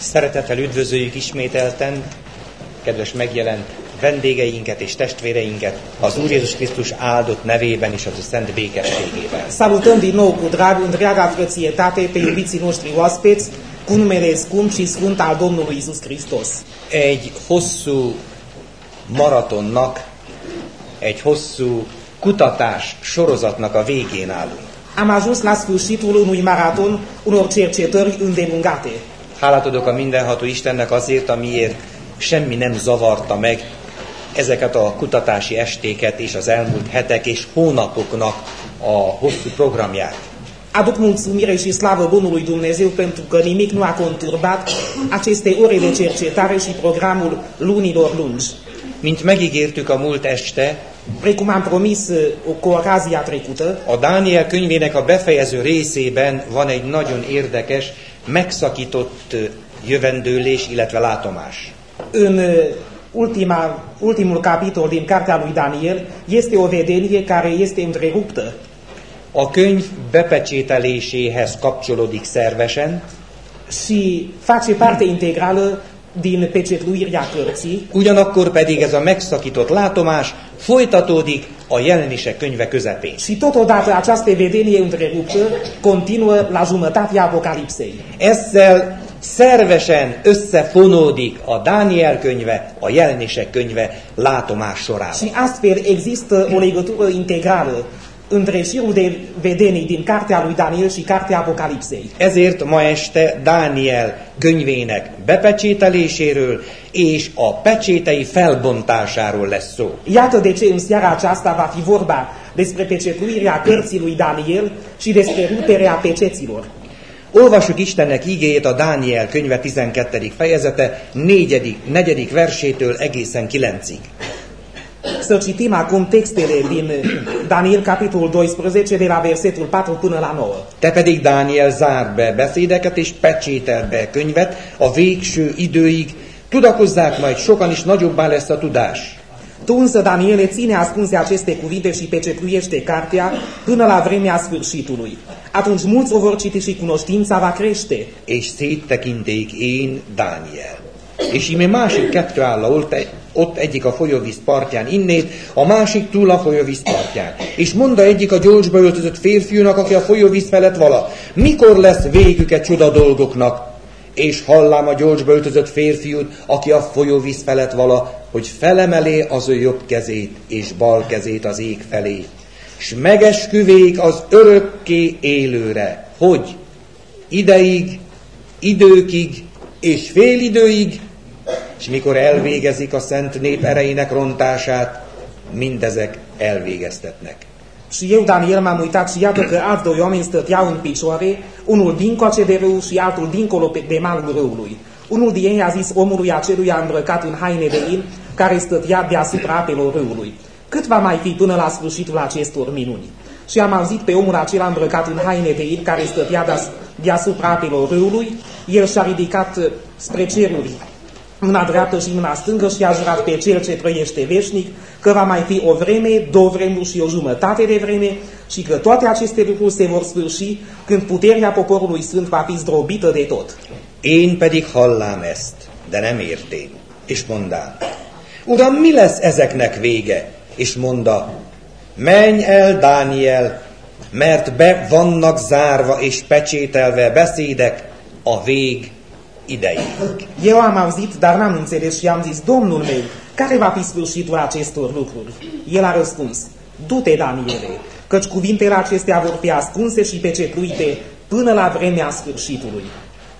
Szeretettel üdvözöljük ismételten, kedves megjelent vendégeinket és testvéreinket az Úr Jézus Krisztus áldott nevében és az a szent békességében. Salutăm din nou cu drag întreaga frățietate pe iubiții noștri oaspeți, cu numele scump și sfânt al Domnului Isus Hristos. Egy hosszú maratonnak, egy hosszú kutatás sorozatnak a végén állunk. Am ajuns la sfârșitul unui maraton, unor cercetări îndelungate. Hálát adok a mindenható Istennek azért, amiért semmi nem zavarta meg ezeket a kutatási estéket és az elmúlt hetek és hónapoknak a hosszú programját. Aduc mulțumire și slavă Bunului Dumnezeu pentru că nimic nu a conturbat aceste ore de cercetare și programul lunilor lungi. Mint megígértük a múlt este, Precum am promis cu ocazia trecută, a Dániel könyvének a befejező részében van egy nagyon érdekes, megszakított jövendőlés, illetve látomás. în uh, ultima, ultimul capitol din cartea lui Daniel este o vedenie care este întreruptă. A könyv bepecsételéséhez kapcsolódik szervesen, și face parte integrală din ugyanakkor pedig ez a megszakított látomás folytatódik a jelenések könyve közepén. și totodată această vedenie întreruptă continuă la jumătatea Apocalipsei. Ezzel szervesen összefonódik a Dániel könyve, a jelenések könyve látomás során. Și astfel există o legătură integrală între șirul de vedenii din cartea lui Daniel și cartea Apocalipsei. Ezért ma este Dániel könyvének bepecsételéséről és a pecsétei felbontásáról lesz szó. Iată de ce în seara aceasta va fi vorba despre pecetluirea cărții lui Daniel și despre ruperea peceților. Olvassuk Istennek ígéjét a Dániel könyve 12. fejezete 4. 4. versétől egészen 9-ig. Să citim acum textele din Daniel, capitolul 12, de la versetul 4 până la 9. Te pedig, Dániel, zárd be beszédeket és pecsételd be könyvet a végső időig, tudakozzák majd sokan, és nagyobbá lesz a tudás. Tu însă, Daniele, ține ascunse aceste cuvinte și pecetluiește cartea până la vremea sfârșitului. Atunci mulți o vor citi și cunoștința va crește. És széttekinték én, Dániel. És íme másik kettő áll, ott, ott egyik a folyóvíz partján innét, a másik túl a folyóvíz partján. És mondta egyik a gyolcsba öltözött férfiúnak, aki a folyóvíz felett vala, mikor lesz végük egy csoda dolgoknak? És hallám a gyolcsba öltözött férfiút, aki a folyóvíz felett vala, hogy felemelé az ő jobb kezét és bal kezét az ég felé. S megesküvék az örökké élőre, hogy ideig, időkig és félidőig, és mikor elvégezik a szent nép erejének rontását, mindezek elvégeztetnek. Și eu, Daniel, m-am uitat și iată că alți doi oameni stăteau în picioare, unul dincoace de râu și altul dincolo pe- de malul râului. Unul din ei a zis omului aceluia îmbrăcat în haine de in, care stătea deasupra apelor râului. Cât va mai fi până la sfârșitul acestor minuni? Și am auzit pe omul acela îmbrăcat în haine de in, care stătea deas- deasupra apelor râului. El și-a ridicat uh, spre ceruri mâna dreaptă și mâna stângă și a jurat pe cel ce trăiește veșnic că va mai fi o vreme, două vremuri și o jumătate de vreme și că toate aceste lucruri se vor sfârși când puterea poporului sfânt va fi zdrobită de tot. Én pedig hallám ezt, de nem értém. És mondám, Uram, mi lesz ezeknek vége? És monda, menj el, Dániel, mert be vannak zárva és pecsételve beszédek a vég ideig. Eu am auzit, dar n-am înțeles și am zis, Domnul meu, care va fi sfârșitul acestor lucruri? El a răspuns, du-te, Daniele, căci cuvintele acestea vor fi ascunse și pecetluite până la vremea sfârșitului.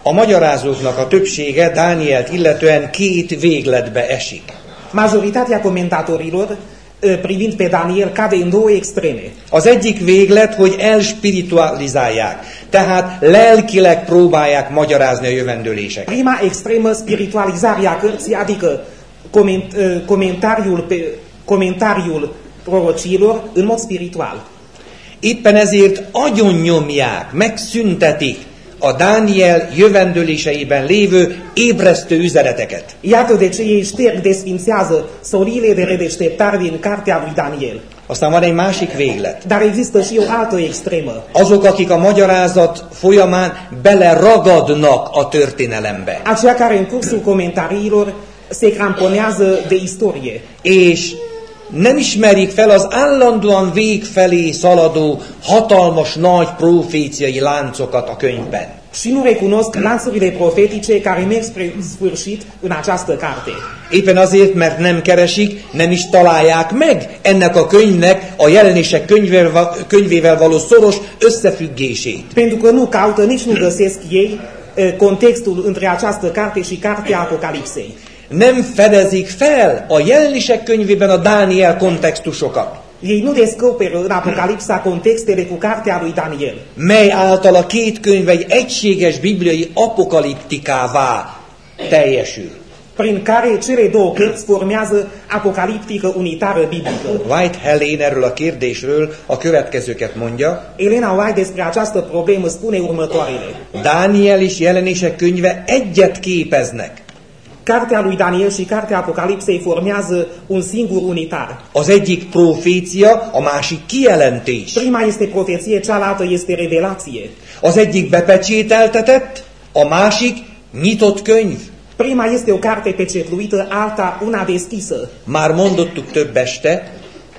A magyarázóknak a többsége Dánielt illetően két végletbe esik. Majoritatea comentatorilor eh, privind pe Daniel cade în două extreme. Az egyik véglet, hogy elspiritualizálják, tehát lelkileg próbálják magyarázni a jövendőléseket. Prima extremă, spiritualizarea cărții, adică coment, comentariul, pe, comentariul prorociilor în mod spiritual. Éppen ezért agyonnyomják, megszüntetik a Dániel jövendőléseiben lévő ébresztő üzeneteket. Iată de ce ei șterg, desfințează soliile de redeșteptare din cartea lui Daniel. Aztán van egy másik véglet. Dar există și o altă extremă. Azok, akik a magyarázat folyamán beleragadnak a történelembe. Aceia care în cursul comentariilor se cramponează de istorie És nem ismerik fel az állandóan vég felé szaladó, hatalmas nagy proféciai láncokat a könyvben. și nu recunosc lanțurile profetice care merg spre sfârșit în această carte. Éppen azért, mert nem keresik, nem is találják meg ennek a könyvnek a jelenések könyvével, könyvével való szoros összefüggését. Pentru că nu caută, nici nu găsesc ei eh, contextul între această carte și cartea Apocalipsei. Nem fedezik fel a jelenések könyvében a Dániel kontextusokat, Ei nu descoperă în Apocalipsa contextele cu cartea lui Daniel, mely által a két könyv egy egységes bibliai apokaliptikává teljesül. prin care cele două cărți formează apocaliptică unitară biblică. White Helen erről a kérdésről a következőket mondja. Elena White despre această problemă spune următoarele. Dániel és jelenések könyve egyet képeznek. Cartea lui Daniel și cartea Apocalipsei formează un singur unitar. Az egyik profécia, a másik kijelentés. Prima este profeție, cealaltă este revelație. Az egyik bepecsételtetett, a másik nyitott könyv. Prima este o carte pecetluită, alta una deschisă. Már mondottuk több este,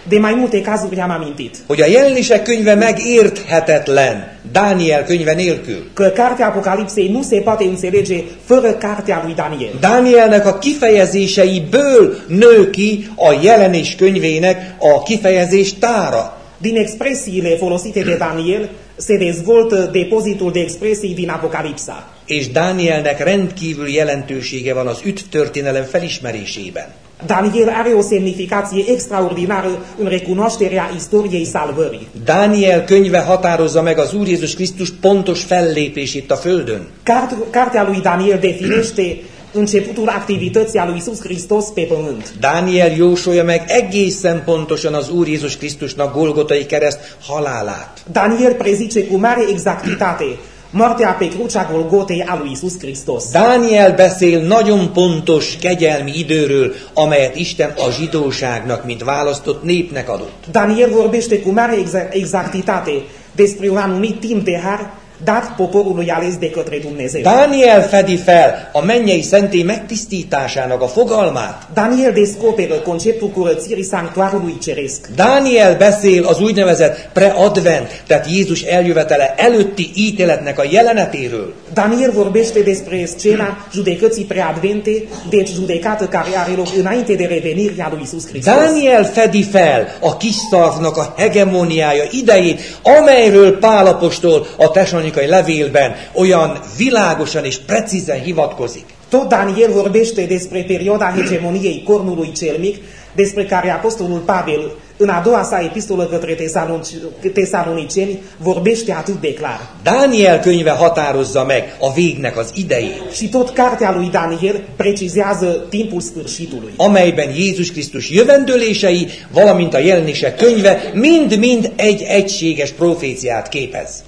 De mai multe cazuri am amintit hogy a jelenések könyve megérthetetlen Dániel könyve nélkül. că cartea Apocalipsei nu se poate înțelege fără cartea lui Daniel. Dánielnek a kifejezéseiből nő ki a jelenés könyvének a kifejezés tára. Din expresiile folosite de Daniel se dezvoltă depozitul de expresii din Apocalipsa. És Dánielnek rendkívül jelentősége van az üt történelem felismerésében. Daniel are o semnificație extraordinară în recunoașterea istoriei salvării. Dániel könyve határozza meg az Úr Jézus Krisztus pontos fellépését a Földön. Cart- Cartea lui Daniel definește începutul activității a lui Isus Hristos pe pământ. Dániel jósolja meg egészen pontosan az Úr Jézus Krisztusnak Golgotai kereszt halálát. Daniel prezice cu mare exactitate moartea pe crucea Golgotei a lui Isus Hristos. Dániel beszél nagyon pontos kegyelmi időről, amelyet Isten a zsidóságnak, mint választott népnek adott. Daniel vorbește cu mare exa- exactitate despre un anumit timp de har dat poporului ales de către Dumnezeu. Dániel fedi fel a mennyei szentély megtisztításának a fogalmát. Daniel descoperă conceptul curățirii sanctuarului ceresc. Dániel beszél az úgynevezett preadvent, tehát Jézus eljövetele előtti ítéletnek a jelenetéről. Daniel vorbește despre scena judecății preadvente, deci judecată care are loc înainte de revenirea lui Isus Hristos. Dániel fedi fel a kis a hegemóniája idejét, amelyről Pál apostol a tesalonikai levélben olyan világosan és precízen hivatkozik. Tot Daniel vorbește despre perioada hegemoniei cornului cel mic, despre care apostolul Pavel, în a doua sa epistolă către tesaloniceni, vorbește atât de clar. Dániel könyve határozza meg a végnek az idejét, Și tot cartea lui Daniel precizează timpul sfârșitului. amelyben Jézus Krisztus jövendőlései, valamint a jelenések könyve mind-mind egy egységes proféciát képez.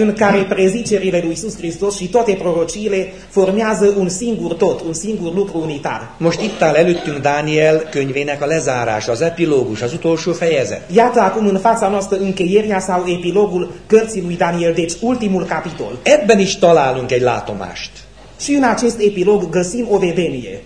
În care prezicerile lui Isus Hristos și toate prorociile formează un singur tot, un singur lucru unitar. Most itt áll előttünk Dániel könyvének a lezárása, az epilógus, az utolsó fejezet. Iată acum în fața noastră încheierea sau epilogul cărții lui Daniel, deci ultimul capitol. Ebben is találunk egy látomást. Și în acest epilog găsim o vedenie.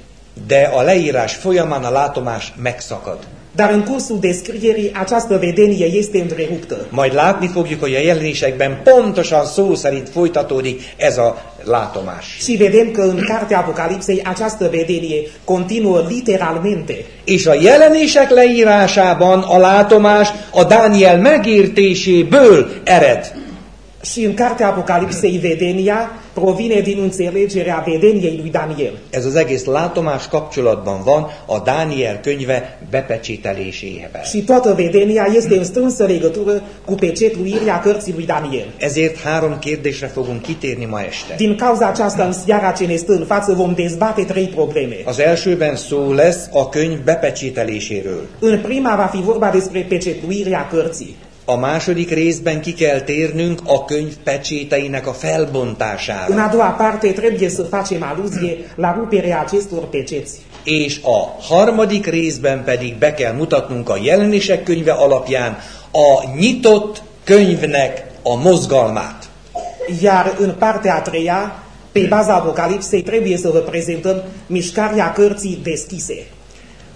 De a leírás folyamán a látomás megszakad. Dar în cursul descrierii această vedenie este întreruptă. Majd látni fogjuk, hogy a jelenésekben pontosan szó szerint folytatódik ez a látomás. Și vedem că în cartea Apocalipsei această vedenie continuă literalmente. És a jelenések leírásában a látomás a Dániel megértéséből ered. Și în cartea Apocalipsei vedenia provine din înțelegerea vedeniei lui Daniel. Ez az egész látomás kapcsolatban van a Dániel könyve bepecsételésével. Și toată vedenia este în strânsă legătură cu pecetluirea cărții lui Daniel. Ezért három kérdésre fogunk kitérni ma este. Din cauza aceasta, în seara ce ne stă în față, vom dezbate trei probleme. Az elsőben szó lesz a könyv bepecsételéséről. În prima va fi vorba despre pecetluirea cărții. A második részben ki kell térnünk a könyv pecséteinek a În felbontására. a doua parte trebuie să facem aluzie la ruperea acestor peceți. És a harmadik részben pedig be kell mutatnunk a jelenések könyve alapján a nyitott könyvnek a mozgalmát. Iar în partea a treia, pe baza Apocalipsei, trebuie să vă prezentăm mișcarea cărții deschise.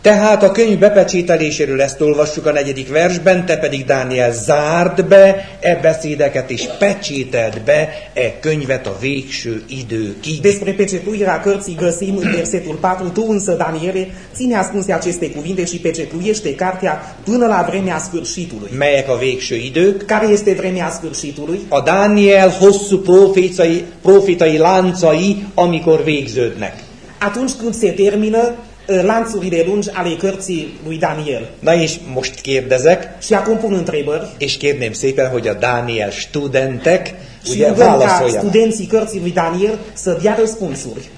Tehát a könyv bepecsételéséről ezt olvassuk a negyedik versben, te pedig Dániel zárd be e beszédeket és pecsételd be e könyvet a végső időkig. Despre pecetuirea cărții găsim în versetul 4, tu însă, Daniele, ține ascunse aceste cuvinte și pecetuiește cartea până la vremea sfârșitului. Melyek a végső idők? Care este vremea sfârșitului? A Dániel hosszú profétai, profétai láncai, amikor végződnek. Atunci când se termină lanțurile lungi ale cărții lui Daniel. Na és most kérdezek, Și acum pun întrebări és kérném szépen, hogy a Dániel studentek ugye válaszoljanak. studenții cărții lui Daniel să dea răspunsuri.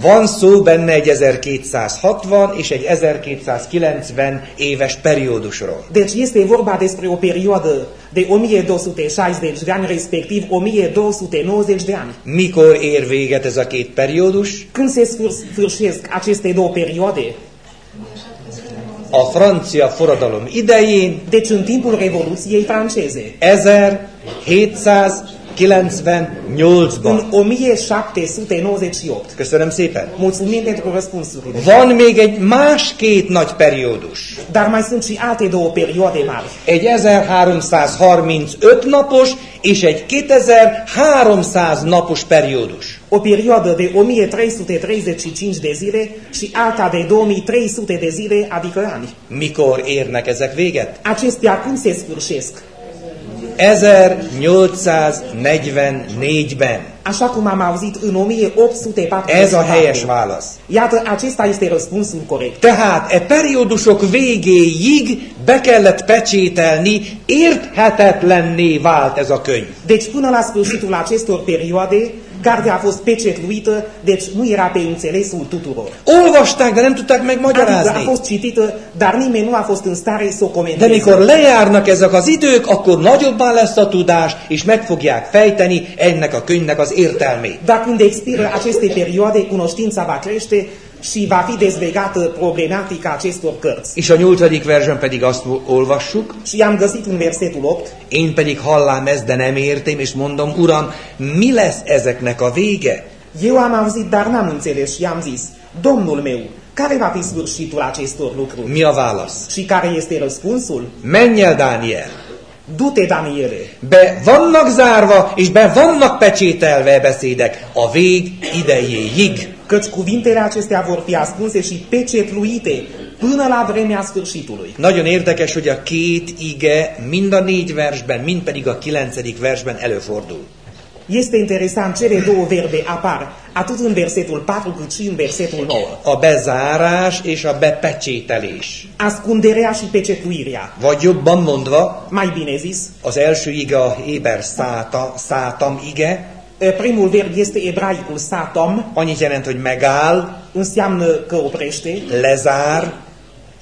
Van szó benne egy 1260 és egy 1290 éves periódusról. Deci este vorba despre o perioadă de 1260 de ani, respectiv 1290 de ani. Mikor ér véget ez a két periódus? Când se sfâr- sfârșesc aceste două perioade? A francia forradalom idején Deci în timpul Revoluției franceze, 1798-ban. în 1798. Köszönöm szépen. Mulțumim pentru răspunsurile. Van még egy más két nagy periódus. Dar mai sunt și alte două perioade mari. Egy 1335 napos és egy 2300 napos periódus. O perioadă de 1335 de zile și alta de 2300 de zile, adică ani. Mikor érnek ezek véget? Acestea cum se sfârșesc? 1844-ben. Așa cum am auzit în 1840. Ez a helyes válasz. Iată, acesta este răspunsul corect. Tehát e periódusok végéig be kellett pecsételni, érthetetlenné vált ez a könyv. Deci până la sfârșitul acestor perioade, cartea a fost pecetluită, deci nu era pe înțelesul tuturor. Olvasták, de nem tudták Adică a megmagyarázni. fost citită, dar nimeni nu a fost în stare să o De comenteze. mikor lejárnak ezek az idők, akkor nagyobbá lesz a tudás, és meg fogják fejteni ennek a könyvnek az értelmét. Dar când expiră aceste perioade, cunoștința va crește și va fi dezlegată problematica acestor cărți. És a nyolcadik versben pedig azt olvassuk, Și am găsit în versetul 8, én pedig hallám ezt, de nem értem, és mondom, Uram, mi lesz ezeknek a vége? eu am auzit, dar n-am înțeles și am zis, Domnul meu, care va fi sfârșitul acestor lucruri? Mi a válasz? Și care este răspunsul? Menj el, Dániel! Du-te, Daniele! Be vannak zárva, és be vannak pecsételve beszédek a vég idejéig. Căci cuvintele acestea vor fi ascunse și pecetluite până la vremea sfârșitului. Nagyon érdekes, hogy a két ige mind a négy versben, mind pedig a kilencedik versben előfordul. Este interesant, cele două verbe apar atât în versetul 4 cât și în versetul 9. A bezárás és a bepecsételés. Ascunderea și pecetluirea. Vagy jobban mondva, Mai bine zis, az első ige a Héber száta, szátam ige, primul verb este ebraicul satom, annyit jelent, hogy megáll, înseamnă că oprește, lezár,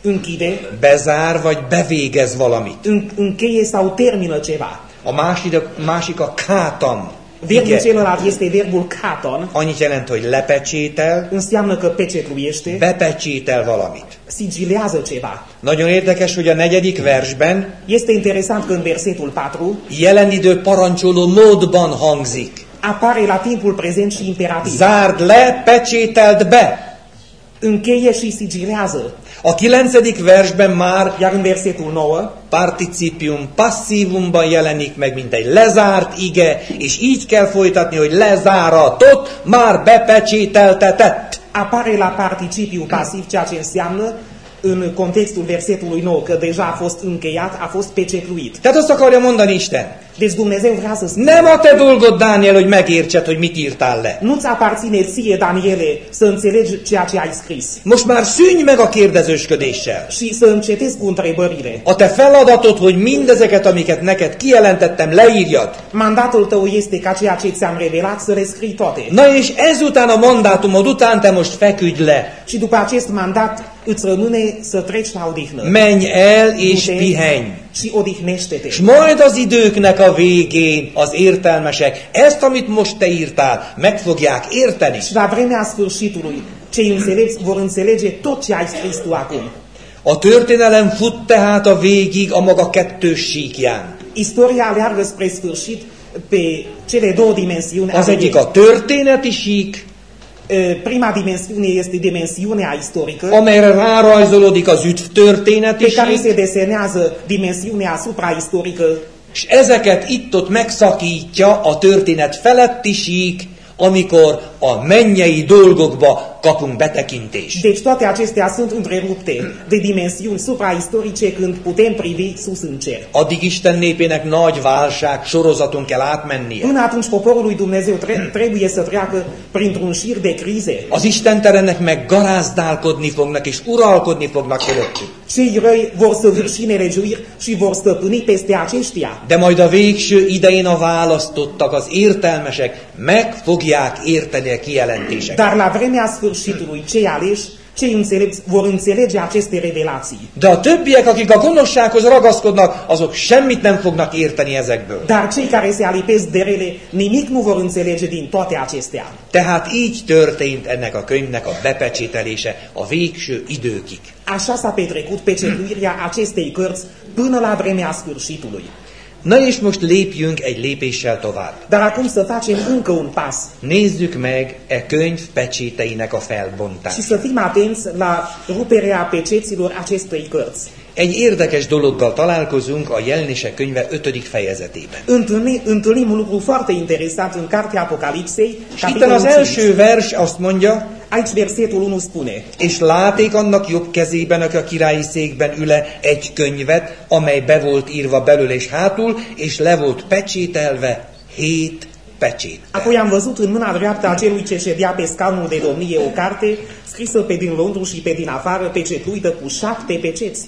închide, bezár, vagy bevégez valamit. în, încheie sau termină ceva. A másik, másik a kátam Verbul ige, celălalt este verbul katon, annyit jelent, hogy lepecsétel, înseamnă că pecetluiește, bepecsétel valamit. sigilează ceva. Nagyon érdekes, hogy a negyedik versben Este interesant că în versetul 4 jelen idő parancsoló módban hangzik. Apare la timpul prezent și imperativ. Zárd le, pecsételd be. Încheie și sigilează. A kilencedik versben már Iar în versetul 9 participium passzívumban jelenik meg, mint egy lezárt ige, és így kell folytatni, hogy lezáratott, már bepecsételtetett. apare la participiu pasiv, ceea ce înseamnă în contextul versetului 9 că deja a fost încheiat, a fost pecetluit. Tehát azt akarja mondani Isten, Deci Dumnezeu vrea să spună, nem a te dolgod, Dániel, hogy megértsed, hogy mit írtál le. nu-ți aparține ție, Daniele, să înțelegi ceea ce ai scris Most már szűnj meg a kérdezősködéssel. și să încetezi cu întrebările. A te feladatod, hogy mindezeket, amiket neked kijelentettem, leírjad. Mandatul tău este ca ceea ce ți-am revelat să le scrii toate. Na és ezután a mandátumod után te most feküdj le. Și după acest mandat îți rămâne să treci la odihnă. Menj el és Du-te pihenj. și odihnește-te. És majd az időknek a végén az értelmesek ezt, amit most te írtál, meg fogják érteni. Și la vremea sfârșitului, cei înțelepți vor înțelege tot ce ai scris tu acum. A történelem fut tehát a végig a maga kettős síkján. Istoria aleargă spre sfârșit pe cele două dimensiuni. Az egyik a történeti sík, Prima dimensiune este dimensiunea istorică, amelyre rárajzolódik az üdv történeti pe care se desenează dimensiunea supraistorică. És ezeket itt-ott megszakítja a történet feletti sík, amikor a mennyei dolgokba kapunk betekintést. Deci toate acestea sunt întrerupte de dimensiuni supraistorice când putem privi sus în cer. Addig Isten népének nagy válság sorozaton kell átmennie. Până atunci poporul lui Dumnezeu tre- trebuie să treacă printr-un șir de crize. Az istenterenek meg garázdálkodni fognak, és uralkodni fognak fölöttük. Cei răi vor săvârși nelegiuiri și vor stăpâni peste aceștia. De majd a végső idején a választottak, az értelmesek meg fogják érteni a kijelentéseket. Dar la vremea sfârșitului, cei aleși, cei înțelepți vor înțelege aceste revelații. De a többiek, akik a gonoszsághoz ragaszkodnak, azok semmit nem fognak érteni ezekből. Dar cei care se alipesc de rele, nimic nu vor înțelege din toate acestea. Tehát így történt ennek a könyvnek a bepecsételése a végső időkig. Așa s-a petrecut pecetuirea acestei cărți până la vremea sfârșitului. Na és most lépjünk egy lépéssel tovább. Dar acum să facem încă un pas Nézzük meg e könyv pecséteinek a și felbontását. să fim atenți la ruperea peceților acestei cărți. Egy érdekes dologgal találkozunk a jelenések könyve 5. fejezetében. Întâlni, întâlnim un lucru foarte interesant în Cartea Apocalipsei, És itten az 5. első vers azt mondja, Aici versetul 1 spune, és láték annak jobb kezében, aki a királyi székben üle, egy könyvet, amely be volt írva belül és hátul, és le volt pecsételve hét pecsét. Apoi am văzut în mâna dreaptă a celui ce ședea pe scaunul de domnie o carte, scrisă pe din lăuntru și pe din afară, pecetluită cu șapte peceți.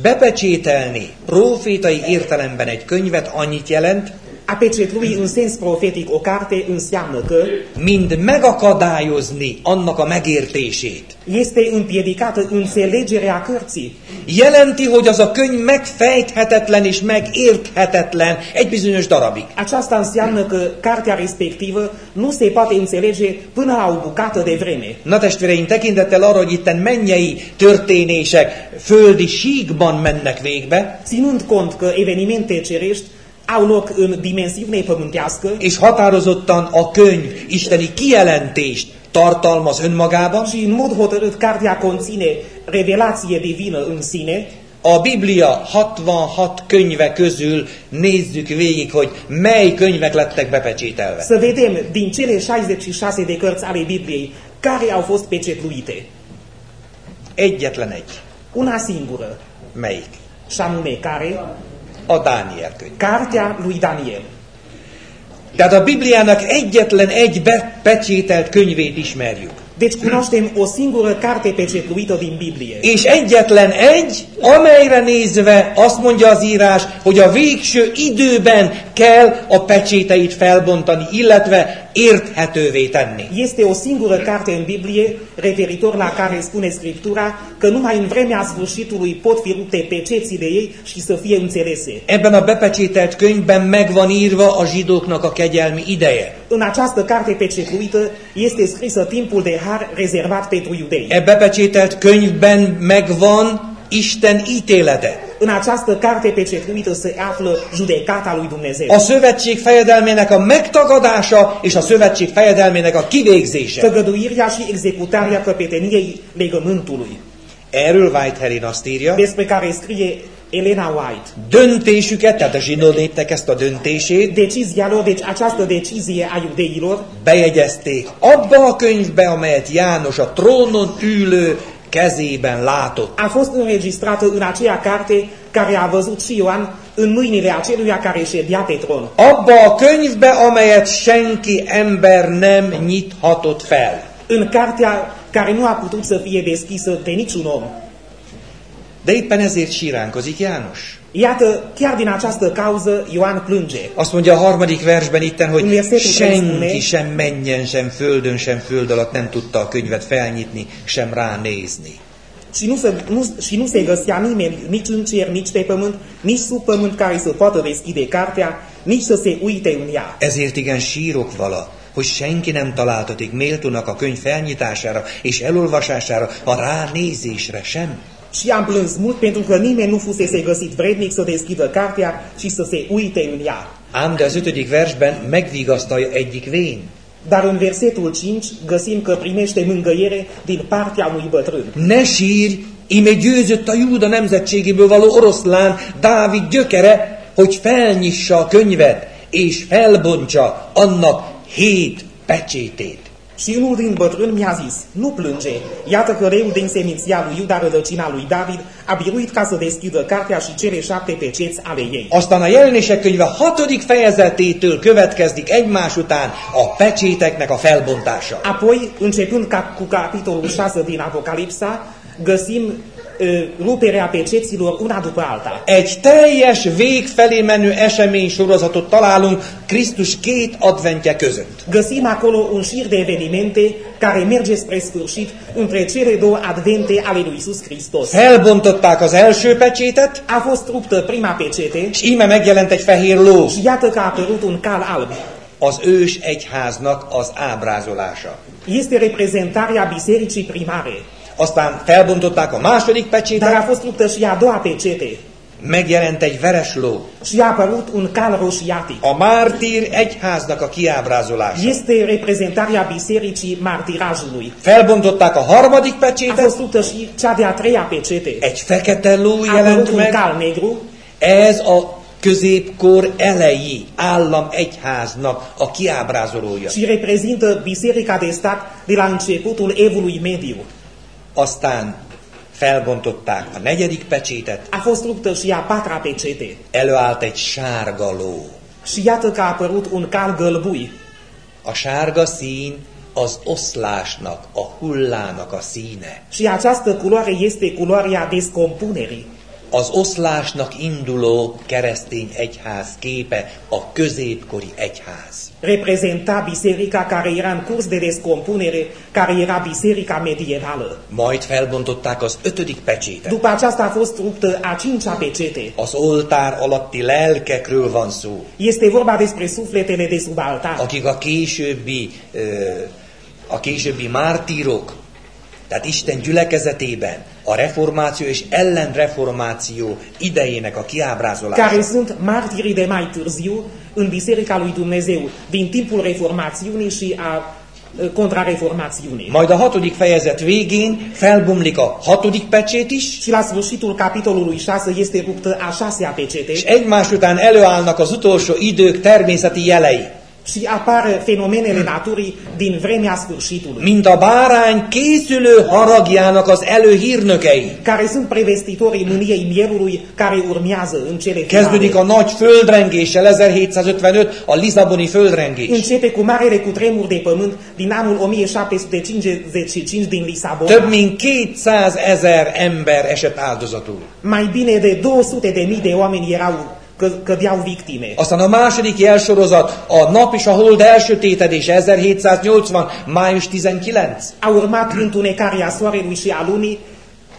Bepecsételni profétai értelemben egy könyvet annyit jelent, A pecetlui în sens profetic o carte înseamnă că mind megakadályozni annak a megértését. este împiedicată înțelegerea cărții. Jelenti, hogy az a könyv megfejthetetlen és megérthetetlen egy bizonyos darabig. Aceasta înseamnă că cartea respectivă nu se poate înțelege până la o bucată de vreme. Na testvéreim, tekintettel arra, hogy itten mennyei történések földi síkban mennek végbe, Ținând cont că evenimente cerești au loc în dimensiune pământească és határozottan a könyv isteni kijelentést tartalmaz önmagában, și în mod hotărât cartea conține revelație divină în sine, a Biblia 66 könyve közül nézzük végig, hogy mely könyvek lettek bepecsételve. să vedem din cele 66 de cărți ale Bibliei care au fost pecetluite. Egyetlen egy. Una singură, Melyik? și anume care? A Dániel könyv. Cartea lui Daniel. Tehát a Bibliának egyetlen egy bepecsételt könyvét ismerjük. Deci cunoaștem o singură carte pecetluită din Biblie. És egyetlen egy, amelyre nézve azt mondja az írás, hogy a végső időben kell a pecséteit felbontani, illetve érthetővé tenni. Este o singură carte în Biblie referitor la care spune Scriptura că numai în vremea sfârșitului pot fi rupte pecețile ei și să fie înțelese. Ebben a bepecsételt könyvben meg van írva a zsidóknak a kegyelmi ideje. În această carte pecetluită este scrisă timpul de har rezervat pentru iudei. E bepecsételt könyvben megvan Isten ítélete. În această carte pecetluită se află judecata lui Dumnezeu. A szövetség fejedelmének a megtagadása és a szövetség fejedelmének a kivégzése. Tăgăduirea și executarea căpeteniei legământului, Erről Whitehead azt írja, despre care scrie Elena White. döntésüket, tehát a zsidó népnek ezt a döntését Decizia lor, deci această decizie a iudeilor, bejegyezték abba a könyvbe, amelyet János a trónon ülő kezében látott. a fost înregistrată în aceea carte care a văzut și Ioan în mâinile aceluia care ședea pe tron. Abba a könyvbe, amelyet senki ember nem nyithatott fel. În cartea care nu a putut să fie deschisă de niciun om. De éppen ezért síránkozik János. Iată, chiar din această cauză Ioan plânge. Azt mondja a harmadik versben itten, hogy senki sem menjen, sem földön, sem föld alatt nem tudta a könyvet felnyitni, sem ránézni. Și nu, se, nu, și nu se găsea nimeni nici în cer, nici pe pământ, nici sub pământ care să poată deschide cartea, nici să se uite în ea. Ezért igen sírok vala, hogy senki nem találtatik méltónak a könyv felnyitására és elolvasására, a ránézésre sem. Și am plâns mult pentru că nimeni nu fusese găsit vrednic să deschidă cartea și să se uite în ea. Ám de az ötödik versben megvigasztalja egyik vén. Dar în versetul 5 găsim că primește mângăiere din partea unui bătrân. Ne sírj, ime győzött a Júda nemzetségéből való oroszlán, Dávid gyökere, hogy felnyissa a könyvet, és felbontsa annak hét pecsétét. Și unul din bătrâni mi-a zis, nu plânge, iată că reul din seminția lui Iuda, rădăcina lui David, a biruit ca să deschidă cartea și cele șapte peceți ale ei. Aztán a jelenések könyve hatodik fejezetétől következdik egymás után a pecséteknek a felbontása. Apoi, începând ca, cu capitolul 6 din Apocalipsa, găsim uh, ruperea peceților una după alta. Egy teljes vég felé menő esemény sorozatot találunk Krisztus két adventje között. Găsim acolo un șir de evenimente care merge spre sfârșit între cele două advente ale lui Isus Hristos. Felbontották az első pecsétet, A fost ruptă prima pecete és íme megjelent egy fehér ló, și iată că a apărut un cal alb. az ős egyháznak az ábrázolása. Este reprezentarea bisericii primare. Aztán felbontották a második Dar a pecsétet, fost ruptă și a doua pecete megjelent egy veres ló. și a apărut un cal roșiatic. A mártír egyháznak a kiábrázolása. Este reprezentarea bisericii martirajului. Felbontották a harmadik A pecsétet, fost ruptă și cea de-a treia pecete. egy fekete ló A jelent un meg. cal negru Ez a középkor elejé állam egyháznak a kiábrázolója. și reprezintă biserica de stat de la începutul evului mediu. Aztán felbontották a negyedik pecsétet, A fost ruptă și a patra pecete. előállt egy sárga ló. Și iată că a apărut un cal gălbui. A sárga szín az oszlásnak, a hullának a színe. Și această culoare este culoarea descompunerii. Az oszlásnak induló keresztény egyház képe a középkori egyház. Reprezenta biserica care era în curs de descompunere, care era biserica medievală. Majd felbontották az ötödik pecsétet. După aceasta a fost ruptă a cincea pecete. Az oltár alatti lelkekről van szó, Este vorba despre sufletele de sub altar, akik a későbbi, a későbbi mártírok, tehát Isten gyülekezetében a reformáció és ellenreformáció idejének a kiábrázolása. care sunt martirii de mai târziu în Biserica lui Dumnezeu, din timpul Reformațiunii și a e, contrareformațiunii. Majd a hatodik fejezet végén felbomlik a hatodik pecsét is, Și la sfârșitul capitolului 6 este ruptă a șasea pecete és egymás után előállnak az utolsó idők természeti jelei. Și apar fenomenele naturii din vremea sfârșitului, Mint a bárány készülő haragjának az előhírnökei. care sunt prevestitorii mâniei mielului care urmează în cele Kezdődik finale. a nagy földrengéssel 1755, a Lisszaboni földrengés. Începe cu marele cutremur de pământ din anul 1755 din Lisabona. Több mint 200 ezer ember esett áldozatul. Mai bine de 200 de mii de oameni erau cădeau victime. Aztán a második jelsorozat, a nap és a hold elsötétedése 1780. május 19. A urmat întunecarea soarelui și a lunii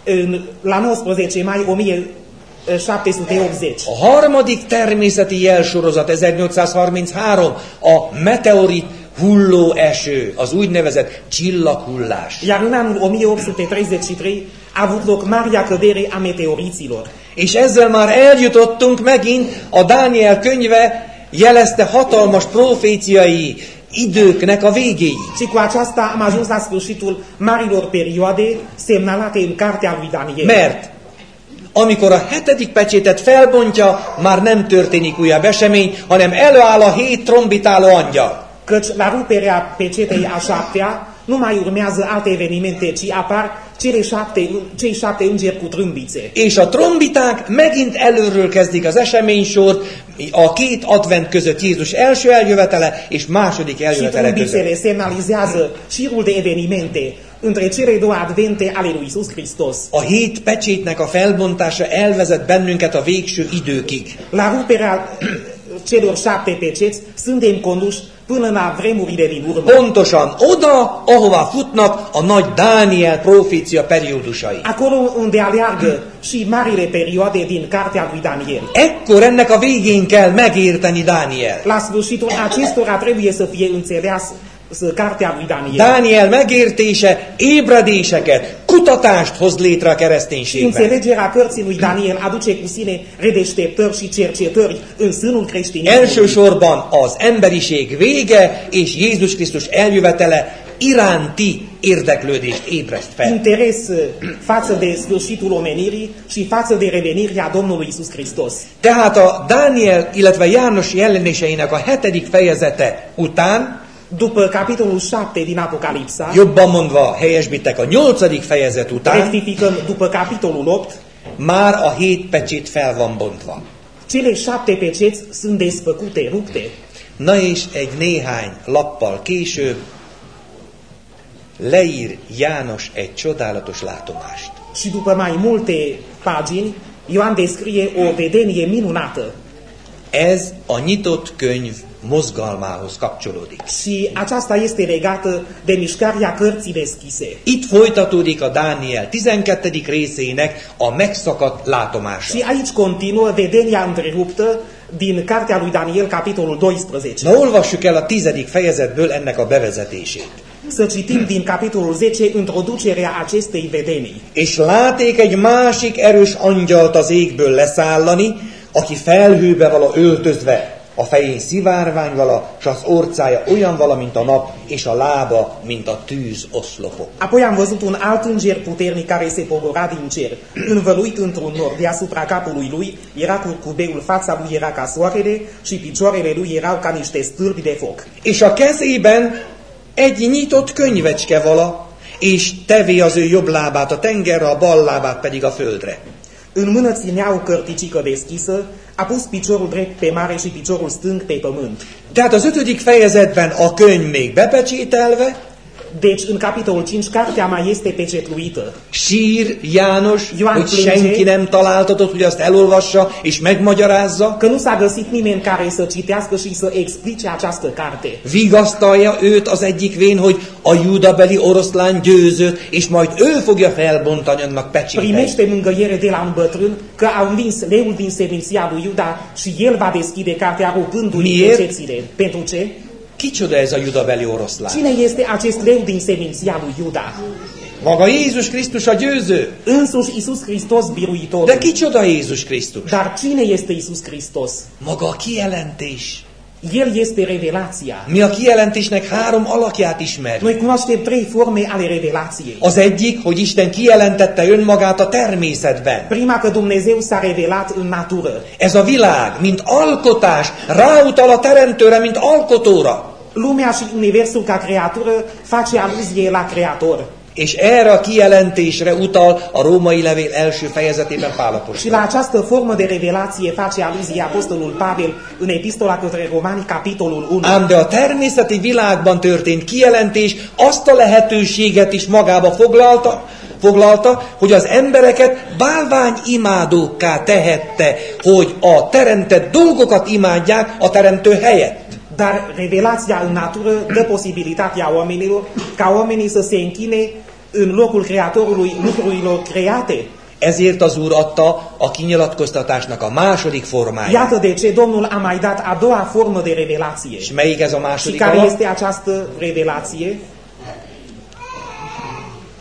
în, la 19 mai 1780. A harmadik természeti jelsorozat 1833. a meteorit hulló eső, az úgynevezett csillaghullás. Iar în anul 1833 a avut loc marea cădere a meteoriților. És ezzel már eljutottunk megint, a Dániel könyve jelezte hatalmas proféciai időknek a végéig. Și cu aceasta am ajuns la sfârșitul marilor perioade semnalate în cartea lui Daniel. Mert amikor a hetedik pecsétet felbontja, már nem történik újabb esemény, hanem előáll a hét trombitáló angyal. Căci la ruperea pecetei a șaptea nu mai urmează alte evenimente, ci apar És a trombiták megint előről kezdik az eseménysort, a két advent között Jézus első eljövetele és második eljövetele között. între cele două advente ale lui Isus Hristos. A hét pecsétnek a felbontása elvezet bennünket a végső időkig. La ruperea celor șapte peceți suntem conduși până la vremurile din urmă. Pontosan oda, ahova futnak a nagy Dániel profécia periódusai. Acolo unde aleargă și marile perioade din cartea lui Daniel. Ekkor ennek a végén kell megérteni Dániel. La sfârșitul acestora trebuie să fie înțeleasă să- cartea. Dániel megértése ébredéseket, kutatást hoz létre a kereszténységben. Înțelegerea cărții lui Daniel aduce cu sine redeșteptări și cercetări în sânul creștinismului. Elsősorban az emberiség vége és Jézus Krisztus eljövetele iránti érdeklődést ébreszt fel. Interes față de sfârșitul omenirii și față de revenirea Domnului Isus Hristos. Tehát a Dániel, illetve János jelenéseinek a hetedik fejezete után, După capitolul 7 din Apocalipsa, jobban mondva helyesbitek a nyolcadik fejezet után, rectificăm după capitolul 8, már a hét pecsét fel van bontva. cele șapte peceți sunt desfăcute, rupte. Na és egy néhány lappal később leír János egy csodálatos látomást. Și după mai multe pagini, Ioan descrie o vedenie minunată. Ez a nyitott könyv mozgalmához kapcsolódik. Și aceasta este legată de mișcarea cărții deschise. Itt folytatódik a Dániel 12. részének a megszakadt látomása. Și aici continuă vedenia întreruptă din cartea lui Daniel, capitolul 12. Na olvassuk el a tizedik fejezetből ennek a bevezetését. Să citim din capitolul 10 introducerea acestei vedenii. És láték egy másik erős angyalt az égből leszállani, aki felhőbe vala öltözve, a fején szivárvány vala, s az orcája olyan vala, mint a nap, és a lába, mint a tűz oszlopok. Apoi am văzut un alt înger puternic care se pogora din cer. Învăluit într-un nor deasupra capului lui, era curcubeul, fața lui era ca soarele și picioarele lui erau ca niște stâlpi de foc. És a kezében egy nyitott könyvecske vala, és tevé az ő jobb lábát a tengerre, a bal lábát pedig a földre. În mână ținea o cărticică deschisă, a pus piciorul drept pe mare și piciorul stâng pe pământ. Tehát az ötödik fejezetben a könyv még bepecsételve, Deci, în capitolul 5, cartea mai este pecetluită. sír János, Ioan hogy plânge. senki nem találtatott, hogy azt elolvassa és megmagyarázza. Că nu s-a găsit nimeni care să citească și să explice această carte. Vigasztalja őt az egyik vén, hogy a judabeli oroszlán győzött, és majd ő fogja felbontani annak pecséteit. Primește mângăiere de la un bătrân că a învins leul din seminția lui Iuda și el va deschide cartea pecețile. Pentru ce? Kicsoda ez a judabeli oroszlán? Cine este acest leu din seminția lui Iuda? Maga Jézus Krisztus a győző. Însuși Isus Hristos biruitorul. De kicsoda Jézus Krisztus? Dar cine este Isus Hristos? Maga a kijelentés. El este revelația. Mi a kijelentésnek három alakját ismerjük. Noi cunoaștem trei forme ale revelației. Az egyik, hogy Isten kijelentette önmagát a természetben. Prima că Dumnezeu s-a revelat în natură. Ez a világ, mint alkotás, ráutal a teremtőre, mint alkotóra. Lumea și universul ca creatură face aluzie la creator. És erre a kijelentésre utal a római levél első fejezetében Pálapostól. Și la această formă de revelație face aluzie Apostolul Pavel în epistola către Romani, capitolul 1. Ám de a természeti világban történt kijelentés azt a lehetőséget is magába foglalta, foglalta, hogy az embereket bálványimádókká tehette, hogy a teremtett dolgokat imádják a teremtő helyett. Dar revelația în natură dă posibilitatea oamenilor ca oamenii să se închine în locul creatorului lucrurilor create. Ezért az Úr adta a kinyilatkoztatásnak a második formáját. Iată de ce Domnul a mai dat a doua formă de revelație. És melyik ez a Și második care alak? este această revelație?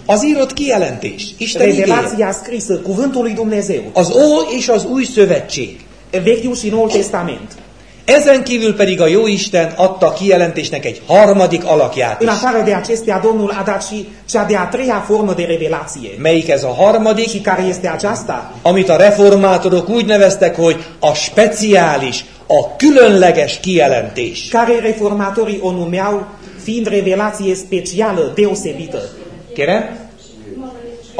Az írott kijelentés. Isten. Revelația scrisă, cuvântul lui Dumnezeu, Az Ó és az Új Szövetség. Vechiul și Noul Testament. Ezen kívül pedig a Jóisten adta a kijelentésnek egy harmadik alakját În is. afară de acestea, Domnul a dat și cea de-a treia formă de revelație. Melyik ez a harmadik? Și care este aceasta? Amit a reformátorok úgy neveztek, hogy a speciális, a különleges kijelentés. Care reformatorii o numeau fiind revelație specială, deosebită. Kérem?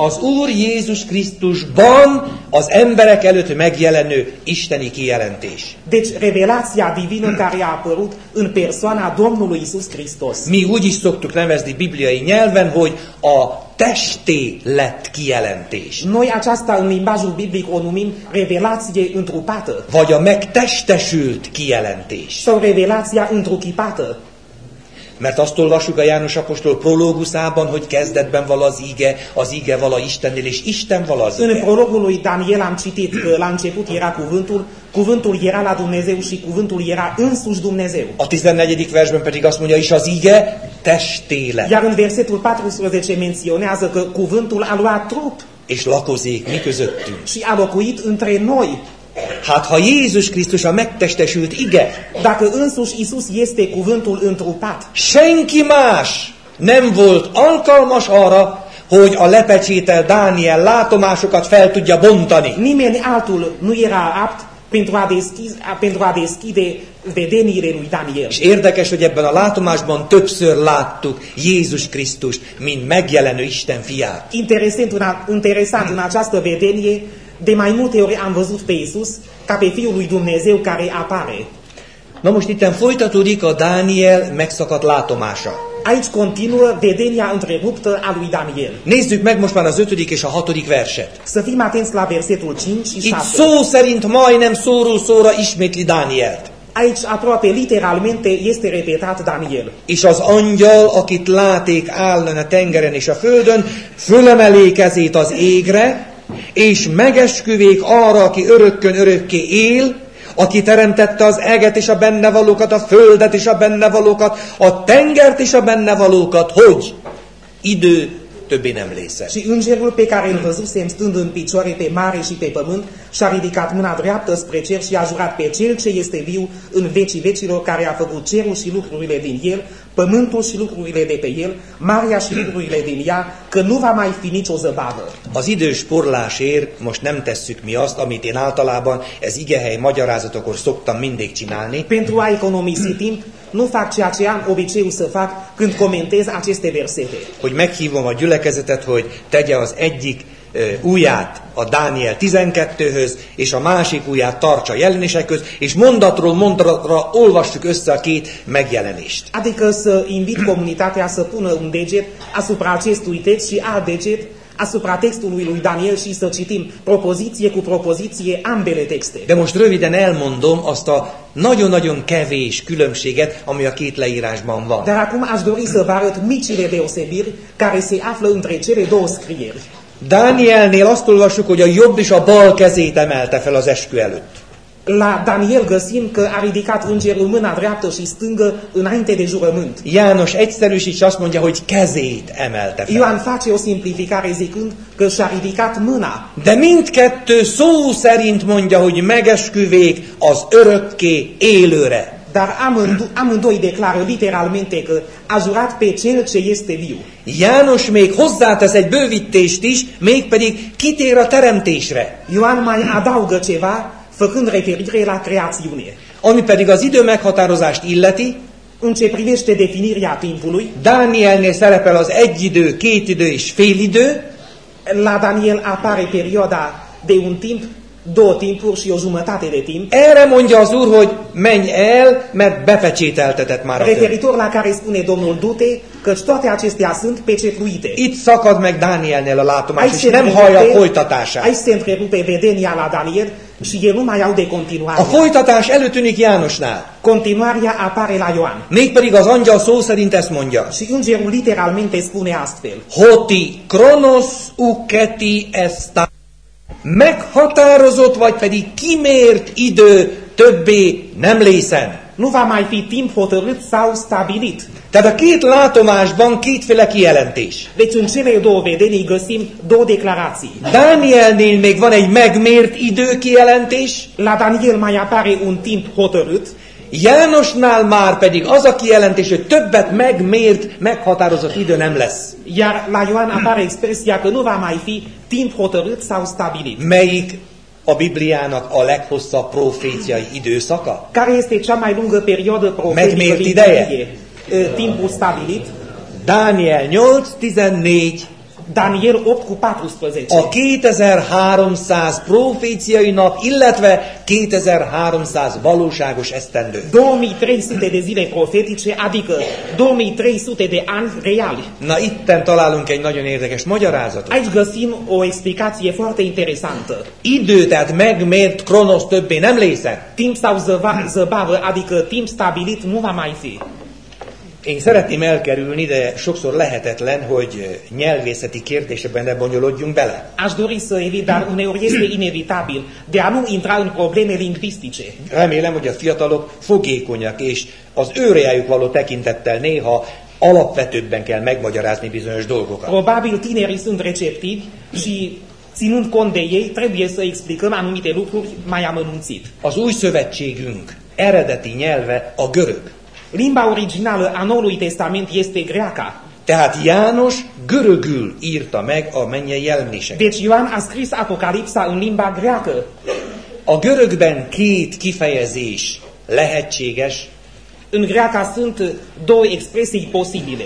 Az Úr Jézus Krisztusban az emberek előtt megjelenő isteni kijelentés. Deci, revelația divină care a apărut în persoana Domnului Isus Hristos. Mi úgy is szoktuk nevezni bibliai nyelven, hogy a testé lett kijelentés. Noi aceasta în limbajul biblic o numim revelație întrupată Vagy a megtestesült kijelentés. sau revelația întruchipată. Mert azt olvassuk a János Apostol prológuszában, hogy kezdetben vala az ige, az ige vala Istennél, és Isten vala az În ige. prologul lui Daniel am citit că la început era cuvântul, cuvântul era la Dumnezeu și cuvântul era însuși Dumnezeu. A 14. versben pedig azt mondja, és az ige testé lett, Iar în versetul 14 menționează că cuvântul a luat trup és lakozik mi közöttünk. și a locuit între noi. Hát ha Jézus Krisztus a megtestesült ige, Dacă însuși Isus este cuvântul întrupat, senki más nem volt alkalmas arra, hogy a lepecsétel Dániel látomásokat fel tudja bontani. nimeni altul nu era apt pentru a, deschis, a, pentru a deschide vedeniile lui Daniel. És érdekes, hogy ebben a látomásban többször láttuk Jézus Krisztust, mint megjelenő Isten fiát. Interesant în, a, interesant în această vedenie, de mai multe ori am văzut pe Isus ca pe Fiul lui Dumnezeu care apare. Na most itten folytatódik a Dániel megszakadt látomása. Aici continuă vedenia întreruptă a lui Daniel. Nézzük meg most már az ötödik és a hatodik verset. Să fim atenți la versetul 5 și Itt 6. szó szerint majdnem szóról szóra ismétli Dánielt. Aici aproape literalmente este repetat Daniel. És az angyal, akit láték állon a tengeren és a földön, fölemelé kezét az égre, és megesküvék arra, aki örökkön örökké él, aki teremtette az eget és a benne valókat, a földet és a benne valókat, a tengert és a benne valókat, hogy idő többé nem lészen. Și îngerul pe care îl văzusem stând în picioare pe mare și pe pământ și-a ridicat mâna dreaptă spre cer și a jurat pe cel ce este viu în vecii vecilor care a făcut cerul și lucrurile din el, pământul și lucrurile de pe el, marea și lucrurile din ea, că nu va mai fi nicio zăbavă. Az idősporlásért most nem tesszük mi azt, amit én általában ez igehely magyarázatokor szoktam mindig csinálni, Pentru a economisi timp, nu fac ceea ce am obiceiul să fac când comentez aceste versete. hogy meghívom a gyülekezetet, hogy tegye az egyik ö, ujját a Dániel 12-höz, és a másik ujját tartsa a jelenésekhöz, és mondatról mondatra olvassuk össze a két megjelenést. Adică să invit comunitatea să pună un deget asupra acestui text și alt deget asupra textului lui Daniel și să citim propoziție cu propoziție ambele texte. De most röviden elmondom azt a nagyon-nagyon kevés különbséget, ami a két leírásban van. Dar acum aș dori să vă arăt micile deosebiri care se află între cele două scrieri. Dánielnél azt olvassuk, hogy a jobb és a bal kezét emelte fel az eskü előtt. La Daniel găsim că a ridicat îngerul mâna dreaptă și stângă înainte de jurământ. János egyszerűsít és azt mondja, hogy kezét emelte fel. Ioan face o simplificare zicând că și-a ridicat mâna. De mindkettő szó szerint mondja, hogy megesküvék az örökké élőre. Dar amând- amândoi declară literalmente că a jurat pe cel ce este viu. János még hozzátesz egy bővítést is, mégpedig kitér a teremtésre. Ioan mai adaugă ceva, făcând referire la creațiune. Ami pedig az idő meghatározást illeti, În ce privește definirea timpului, Dánielnél szerepel az egy idő, két idő és fél idő, la Daniel apare perioada de un timp, două timpuri și o jumătate de timp, erre mondja az Úr, hogy menj el, mert bepecsételtetett már a referitor la care spune Domnul Dute, căci toate acestea sunt pecetluite. Itt szakad meg Dánielnél a látomás, Aici és nem hallja a folytatását. aici se întrerupe vedenia la Daniel și el nu mai aude A continuarea. folytatás előtűnik Jánosnál. Continuarea apare la Ioan. Mégpedig az angyal szó szerint ezt mondja. Și îngerul literalmente spune astfel. Hoti kronos uketi esta. Meghatározott vagy pedig kimért idő többé nem lészen. Nu va mai fi timp hotărât sau stabilit. Tehát a két látomásban kétféle kijelentés. Deci în cele două vedenii găsim două declarații. Dánielnél még van egy megmért idő kijelentés, La Daniel mai apare un timp hotărât, Jánosnál már pedig az a kijelentés, hogy többet megmért, meghatározott idő nem lesz. iar la Ioan apare expresia că nu va mai fi timp hotărât sau stabilit. Melyik a Bibliának a leghosszabb proféciai időszaka? Care este cea mai lungă perioadă profetică Megmért ideje. E, Timpul stabilit, Dániel 8.14 Daniel 8 cu 14. a 2300 proféciai nap, illetve 2300 valóságos esztendő. 2300 de zile profetice, adică 2300 de ani reali. Na itten találunk egy nagyon érdekes magyarázatot. Aici găsim o explicație foarte interesantă. Idő, tehát megmért kronosz többé nem lészen. Timp sau zăva, zăbavă, adică timp stabilit, nu va mai fi. Én szeretném elkerülni, de sokszor lehetetlen, hogy nyelvészeti kérdésekben ne bonyolodjunk bele. Aș dori să evit, dar uneori este inevitabil de a nu intra în probleme lingvistice. Remélem, hogy a fiatalok fogékonyak, és az őrejájuk való tekintettel néha alapvetőbben kell megmagyarázni bizonyos dolgokat. Probabil tinerii sunt receptivi și ținând cont de ei, trebuie să explicăm anumite lucruri mai amănunțit. Az új szövetségünk eredeti nyelve a görög. Limba originală a Noului Testament este greaca. Tehát János görögül írta meg a mennyei jelenéseket. Deci Ioan a scris Apocalipsa în limba greacă. A görögben két kifejezés lehetséges, În greaca sunt două expresii posibile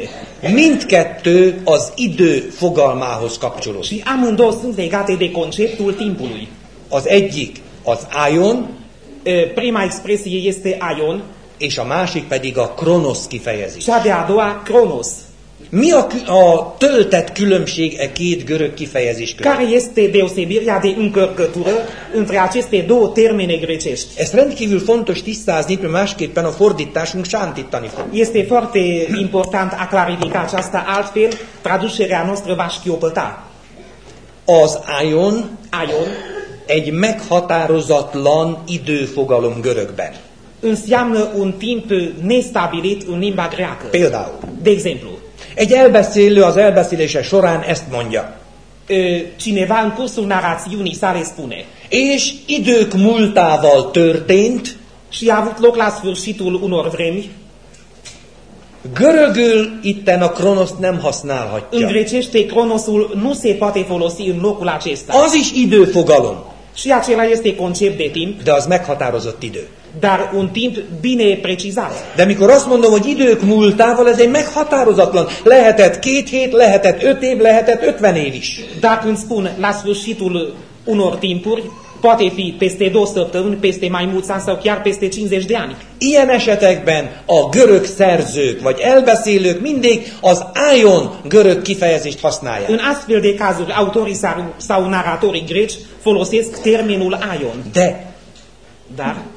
mindkettő az idő fogalmához kapcsolódik. și amândouă sunt legate de conceptul timpului. Az egyik az ájon, E, Prima expresie este aion, és a másik pedig a kronosz kifejezés. cea de-a doua kronos. Mi a, a töltett különbség e két görög kifejezés között? Care este deosebirea de încărcătură între aceste două termene grecești? Ezt rendkívül fontos tisztázni, mert másképpen a fordításunk sántítani fog. Este foarte important a clarifica aceasta, altfel traducerea noastră va șchiopăta. Az ájon Aion egy meghatározatlan időfogalom görögben. Înseamnă un timp nestabilit în limba greacă. Például, De exemplu, egy elbeszélő az elbeszélése során ezt mondja. cineva în cursul narațiunii sale spune És idők múltával történt, și a avut loc la sfârșitul unor vremi, görögül itten a kronoszt nem în használhatja. grecește cronosul nu se poate folosi în locul acesta. Az is időfogalom, Și acela este concept de timp, de az meghatározott idő. Dar un timp bine precizat. De mikor azt mondom, hogy idők múltával, ez egy meghatározatlan. Lehetett két hét, lehetett öt év, lehetett ötven év is. Dacă îmi spun la sfârșitul unor timpuri, poate fi peste două săptămâni, peste mai mulți ani sau chiar peste 50 de ani. Ilyen esetekben a görög szerzők vagy elbeszélők mindig az ájon görög kifejezést használják. În astfel de cazuri, autorii sau, naratorii greci folosesc termenul aion. De Dar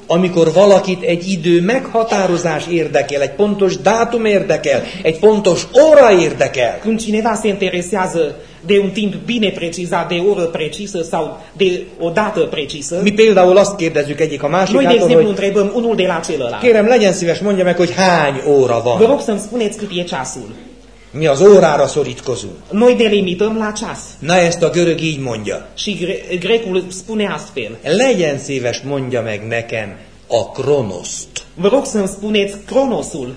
amikor valakit egy idő meghatározás érdekel, egy pontos dátum érdekel, egy pontos óra érdekel, când cineva se interesează de un timp bine precizat, de o oră precisă sau de o dată precisă, mi például azt kérdezzük egyik a noi, de másikától, exemplu, hogy întrebăm unul de la celălalt. kérem, legyen szíves, mondja meg, hogy hány óra Vă van. rog să-mi spuneți cât e ceasul. Mi az órára szorítkozunk. Noi delimităm la ceas. Na ezt a görög így mondja. Și gre- grecul spune astfel. Legyen szíves, mondja meg nekem a kronoszt. Vă rog să-mi spuneți cronosul.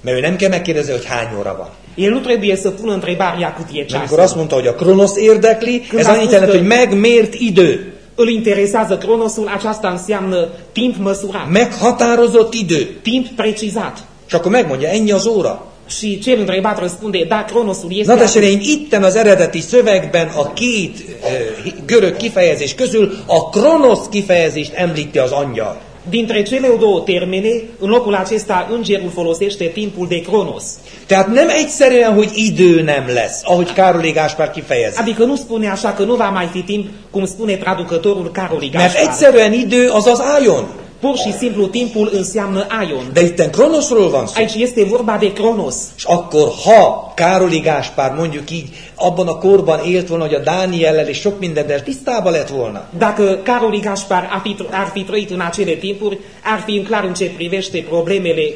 Mert ő nem kell megkérdezni, hogy hány óra van. El nu trebuie să pună întrebarea cât e De amikor azt ceasul. mondta, hogy a kronosz érdekli, Când ez annyit jelent, hogy megmért idő. Îl interesează cronosul, aceasta înseamnă timp măsurat, Meghatározott idő. timp precizat. És akkor megmondja, ennyi az óra. Și cel întrebat răspunde, da, cronosul este Na testvéreim, itten az eredeti szövegben a két uh, görög kifejezés közül a kronosz kifejezést említi az angyal. Dintre cele două termene, în locul acesta îngerul folosește timpul de cronos. Tehát nem egyszerűen, hogy idő nem lesz, ahogy Károlé Gáspár kifejezi. Adică nu spune așa că nu va mai fi timp, cum spune traducătorul Caroli Mert Gaspar. egyszerűen idő az az ájon. Pur și simplu timpul înseamnă aion. De itten kronoszról van szó. Aici este vorba de cronos. És akkor, ha Károli Gáspár mondjuk így abban a korban élt volna, hogy a Dániellel és sok mindennel tisztában lett volna, Dacă Caroli Gaspar ar fi, ar fi trăit în acele timpuri, ar fi în clar în ce privește problemele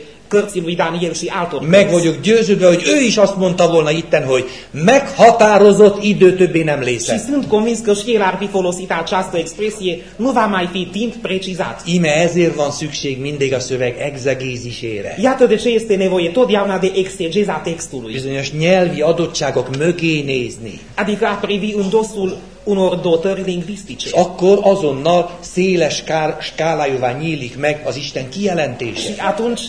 Daniel și altor meg vagyok győződve, hogy ő is azt mondta volna itten, hogy meghatározott idő többé nem Și létezik. sunt convins că și el ar fi folosit această expresie, nu va mai fi timp precizat. Íme ezért van szükség mindig a szöveg egzegézisére. Iată de ce este nevoie totdeauna de exegeza textului, Bizonyos nyelvi adottságok mögé nézni. adică a privi în dosul unor dotări lingvistice. akkor azonnal széles skár, skálájúvá nyílik meg az Isten Și kijelentése. atunci,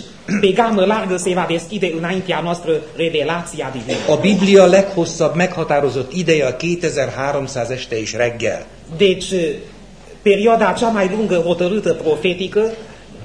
pe gamă largă se va deschide înaintea noastră revelația divină. A Biblia leghosszabb meghatározott ideje a 2300 este és reggel. Deci, perioada cea mai lungă hotărâtă profetică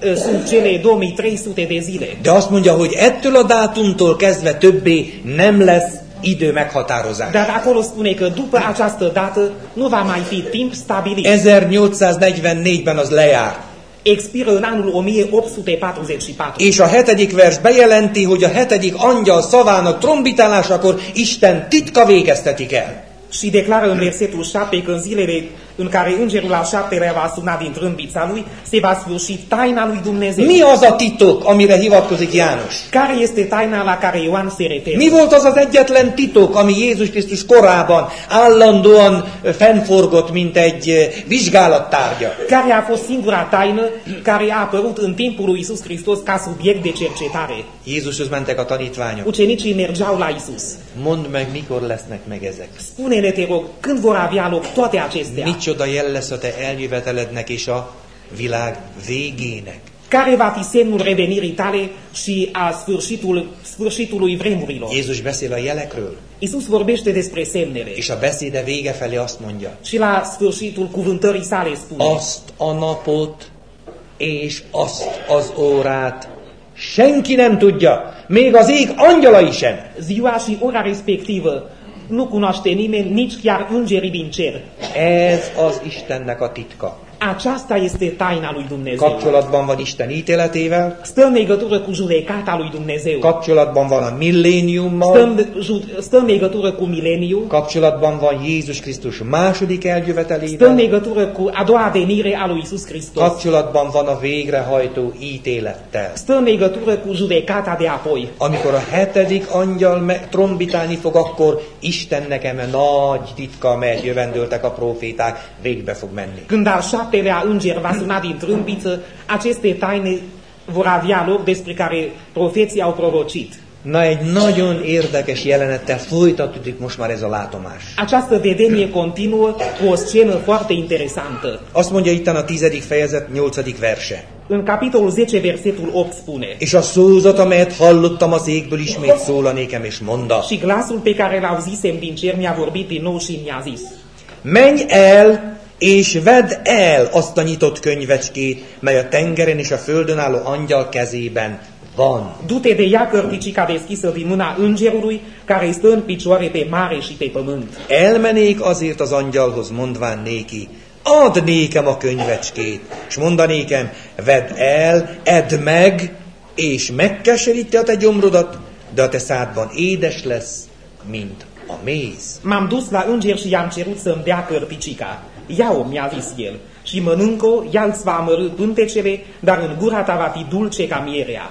sunt cele 2300 de zile. De azt mondja, hogy ettől a dátumtól kezdve többé nem lesz idő meghatározás. Dar acolo spune că după această dată nu va mai fi timp stabilit. 1844-ben az lejár. Expiră în anul 1844. És a hetedik vers bejelenti, hogy a hetedik angyal szavának trombitálásakor Isten titka végeztetik el. Și declară în versetul 7 că în zilele în care îngerul al șaptelea va suna din trâmbița lui, se va sfârși taina lui Dumnezeu. Mi az a titok, amire hivatkozik János? Care este taina la care Ioan se referă? Mi volt az az egyetlen titok, ami Jézus Krisztus korában állandóan fennforgott, mint egy eh, vizsgálattárgya? Care a fost singura taină care a apărut în timpul lui Isus Hristos ca subiect de cercetare? Jézushoz mentek a tanítványok. Ucenicii mergeau la Isus. Mondd meg, mikor lesznek meg ezek. Spune-ne, te rog, când vor avea loc toate acestea? Micsoda jel lesz a te eljövetelednek és a világ végének. Care va fi semnul revenirii tale și a sfârșitul, sfârșitului vremurilor? Jézus beszél a jelekről, Isus vorbește despre semnele és a beszéde vége felé azt mondja, și la sfârșitul cuvântării sale spune azt a napot és azt az órát senki nem tudja, még az ég angyalai sem. Ziua și ora respectivă nu cunoaște nimeni, nici chiar îngerii din cer. Ez az Istennek a titka. Aceasta este taina lui Dumnezeu. Kapcsolatban van Isten ítéletével, Stă în legătură cu judecata lui Dumnezeu. kapcsolatban van a milléniummal, în, ju- stă în legătură cu mileniu. kapcsolatban van Jézus Krisztus második eljövetelével, legătură cu a doua venire a lui Isus Hristos. kapcsolatban van a végrehajtó ítélettel. Stă în legătură cu judecata de apoi. Amikor a hetedik angyal me- trombitálni fog, akkor Istennek eme nagy titka, amelyet jövendőltek a proféták, végbe fog menni. Când al șaptelea înger va suna din trâmbiță, aceste taine vor avea loc despre care profeții au prorocit. Na, egy nagyon érdekes jelenettel folytatódik most már ez a látomás. Această vedenie continuă cu o scenă foarte interesantă. Azt mondja itt a tizedik fejezet, nyolcadik verse. În capitolul 10, versetul 8 spune És a szózat, amelyet hallottam az égből, ismét szól a nékem, és monda. Și glasul pe care l auzisem din cer mi-a vorbit din nou și mi-a zis Menj el, és vedd el azt a nyitott könyvecskét, mely a tengeren és a földön álló angyal kezében van. Du-te de ea cărticica deschisă din mâna îngerului care stă în picioare pe mare și pe pământ. Elmenék azért az angyalhoz, mondván néki, add nékem a könyvecskét, és mondanékem, vedd el, edd meg, és megkeseríti a te gyomrodat, de a te szádban édes lesz, mint a méz. M-am dus la înger și i-am cerut să-mi dea cărticica. Ia-o, mi-a zis el, și mănâncă-o, ea îți va amărâ pântecele, dar în gura ta va fi dulce ca mierea.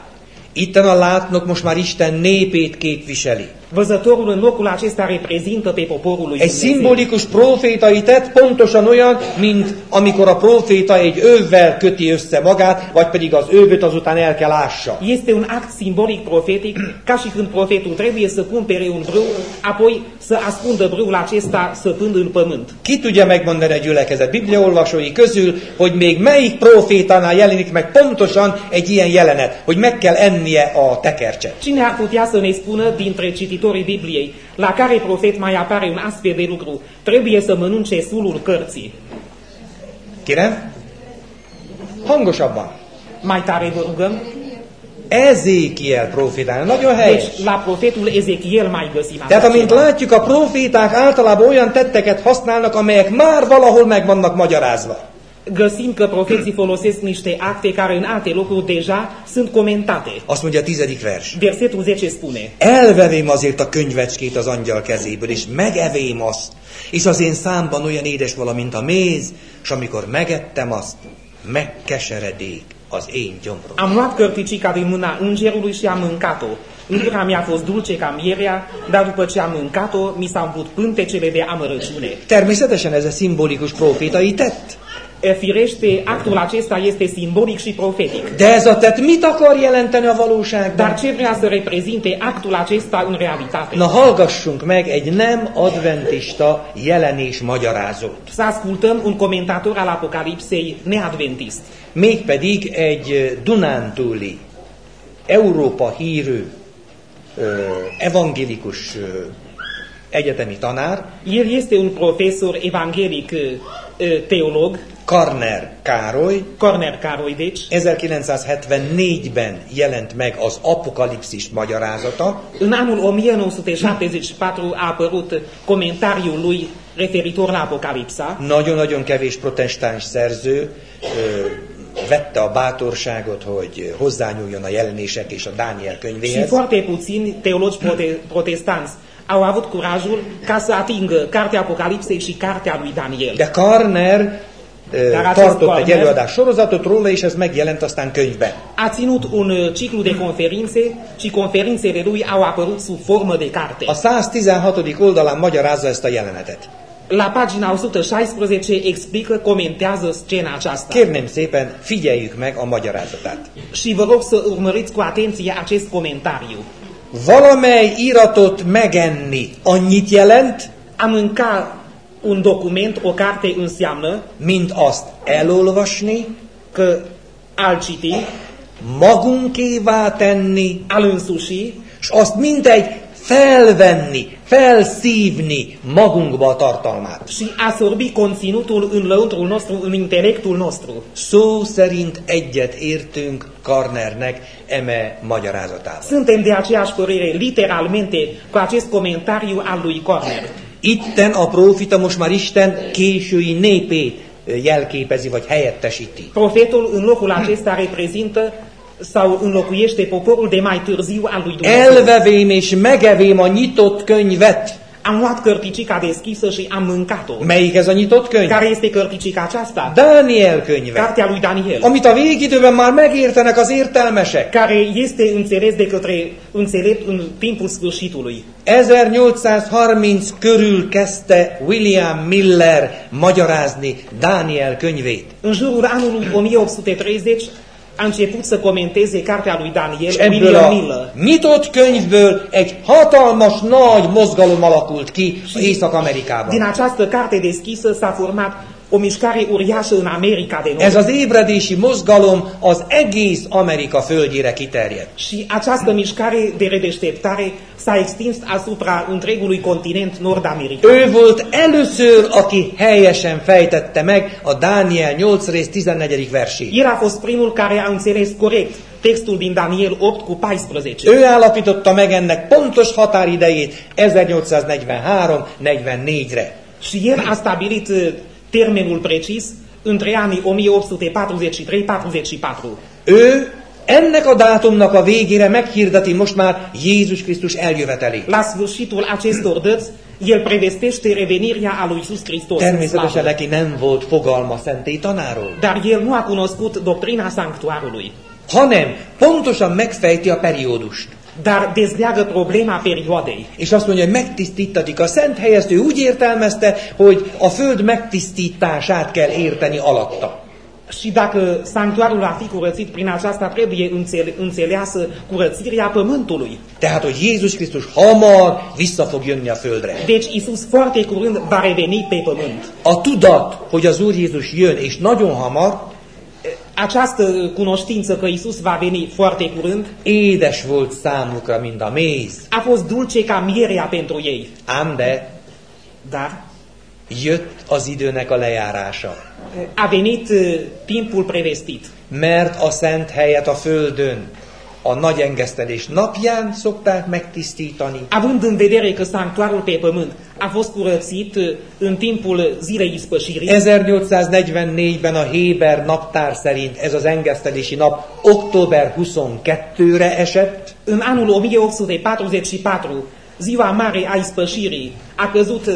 Itten a látnok most már Isten népét képviseli. Văzătorul în locul acesta reprezintă pe poporul lui Egy szimbolikus profétai tett pontosan olyan, mint amikor a proféta egy övvel köti össze magát, vagy pedig az övöt azután el kell ássa. Este un act simbolic profetic, ca și când profetul trebuie să cumpere un brâu, apoi să ascundă brâul acesta săpând în pământ. Ki tudja megmondani a gyülekezet bibliaolvasói közül, hogy még melyik profétánál jelenik meg pontosan egy ilyen jelenet, hogy meg kell ennie a tekercset. Cine ar putea să ne spună dintre cititorii Bibliei la care profet mai apare un astfel de lucru? Trebuie să mănânce sulul cărții. Kérem? Hangosabban. Mai tare vă rugăm. Ezékiel profétája. Nagyon helyes. Deci, la profetul Ezechiel mai găsim Tehát amint látjuk, a proféták általában olyan tetteket használnak, amelyek már valahol meg vannak magyarázva. Găsim că profeții folosesc niște acte care în alte locuri deja sunt comentate. Azt mondja a tizedik vers. Versetul 10 spune Elvevém azért a könyvecskét az angyal kezéből, és megevém azt, és az én számban olyan édes vala, mint a méz, és amikor megettem azt, megkeseredék az én gyomrom. Am luat cărticica din mâna îngerului și am mâncat-o. În gura mi-a fost dulce ca mierea, dar după ce am mâncat-o, mi s-au umplut pântecele de amărăciune. Természetesen ez a szimbolikus profétai tett. E, Firește, actul acesta este simbolic și profetic. De ez a tett mit akar jelenteni a valóságban? Dar ce vrea să reprezinte actul acesta în realitate? Na hallgassunk meg egy nem adventista jelenés magyarázót. Să ascultăm un comentator al Apocalipsei neadventist. Mégpedig egy ö, Dunántúli, Európa hírű ö, evangélikus ö, egyetemi tanár, El este un profesor evanghelic uh, teolog, Karner Károly, Corner Caroy, deci, 1974-ben jelent meg az Apokalipszis magyarázata, în anul 1974 a apărut comentariul lui referitor la Apocalipsa. nagyon-nagyon kevés protestáns szerző ö, vette a bátorságot, hogy hozzányúljon a jelenések és a Dániel Și könyvéhez. foarte puțini teologi prote- protestanți au avut curajul ca să atingă cartea Apocalipsei și cartea lui Daniel. De Karner tartott egy előadás sorozatot róla, és ez megjelent aztán könyvben. A ținut un ciclu de conferințe și conferințele lui au apărut sub formă de carte. A 116. oldalán magyarázza ezt a jelenetet. La pagina 116 explică, comentează scena aceasta. Kérném szépen, figyeljük meg a magyarázatát. Și vă rog să urmăriți cu atenție acest comentariu. Valamely iratot megenni annyit jelent, A mânca un document, o carte înseamnă mint azt elolvasni, că al citi, magunkévá tenni, al însuși és azt mindegy felvenni, felszívni magunkba a tartalmát. și a sorbi conținutul în lăuntrul nostru, în intelectul nostru. Szó szerint egyet értünk Karnernek eme magyarázatával. Suntem de aceeași părere literalmente cu acest comentariu al lui Corner. Itten a prófita most már Isten késői népét jelképezi, vagy helyettesíti. Profetul în locul acesta reprezintă sau înlocuiește poporul de mai târziu al lui Dumnezeu. Elvevém és megevém a nyitott könyvet. Am luat cărticica deschisă și am mâncat-o. Melyik ez a nyitott könyv? Care este cărticica aceasta? Dániel könyve. Cartea lui Daniel. Amit a végidőben már megértenek az értelmesek. care este înțeles de către înțelept în timpul sfârșitului. 1830 körül kezdte William Miller magyarázni Dániel könyvét. În jurul anului 1830 a început să comenteze cartea lui Daniel, És ebből William a Miller. nyitott könyvből egy hatalmas nagy mozgalom alakult ki Din Észak-Amerikában. această carte deschisă s-a format o mișcare uriașă în America de Ez Nord. az ébredési mozgalom az egész Amerika földjére kiterjedt. Și această mișcare de redeșteptare s-a extins asupra întregului continent nord-american. Ő volt először, aki helyesen fejtette meg a Dániel 8 rész 14. versét. El a fost primul care a înțeles corect textul din Daniel 8 cu 14. Ő állapította meg ennek pontos határidejét 1843-44-re. Și el a stabilit termenul precis între anii 1843-44. Ő ennek a dátumnak a végére meghirdeti most már Jézus Krisztus eljövetelét. La sfârșitul acestor dăți, el prevestește revenirea a lui Iisus Hristos Természetesen neki nem volt fogalma szentély tanáról, Dar el nu a cunoscut doctrina sanctuarului, hanem pontosan megfejti a periódust. Dar dezleagă problema perioadei. És azt mondja, hogy megtisztítatik a szent helyezt, ő úgy értelmezte, hogy a föld megtisztítását kell érteni alatta. Și dacă sanctuarul va fi curățit prin aceasta, trebuie înțele- înțeleasă curățirea pământului. Tehát, hogy Jézus Krisztus hamar vissza fog jönni a földre. Deci Iisus foarte curând va reveni pe pământ. A tudat, hogy az Úr Jézus jön, és nagyon hamar, Această cunoștință că Iisus va veni foarte curând édes volt számukra, mint a méz. a fost dulce ca mierea pentru ei. Ám de Dar jött az időnek a lejárása. a venit uh, timpul prevestit. Mert a szent helyet a földön a nagy engesztelés napján szokták megtisztítani, Având în vedere că sanctuarul pe pământ a fost curățit uh, în timpul zilei ispășirii, 1844-ben a Héber naptár szerint ez az engesztelési nap október 22-re esett, în anul 1844, ziua mare a ispășirii a căzut uh,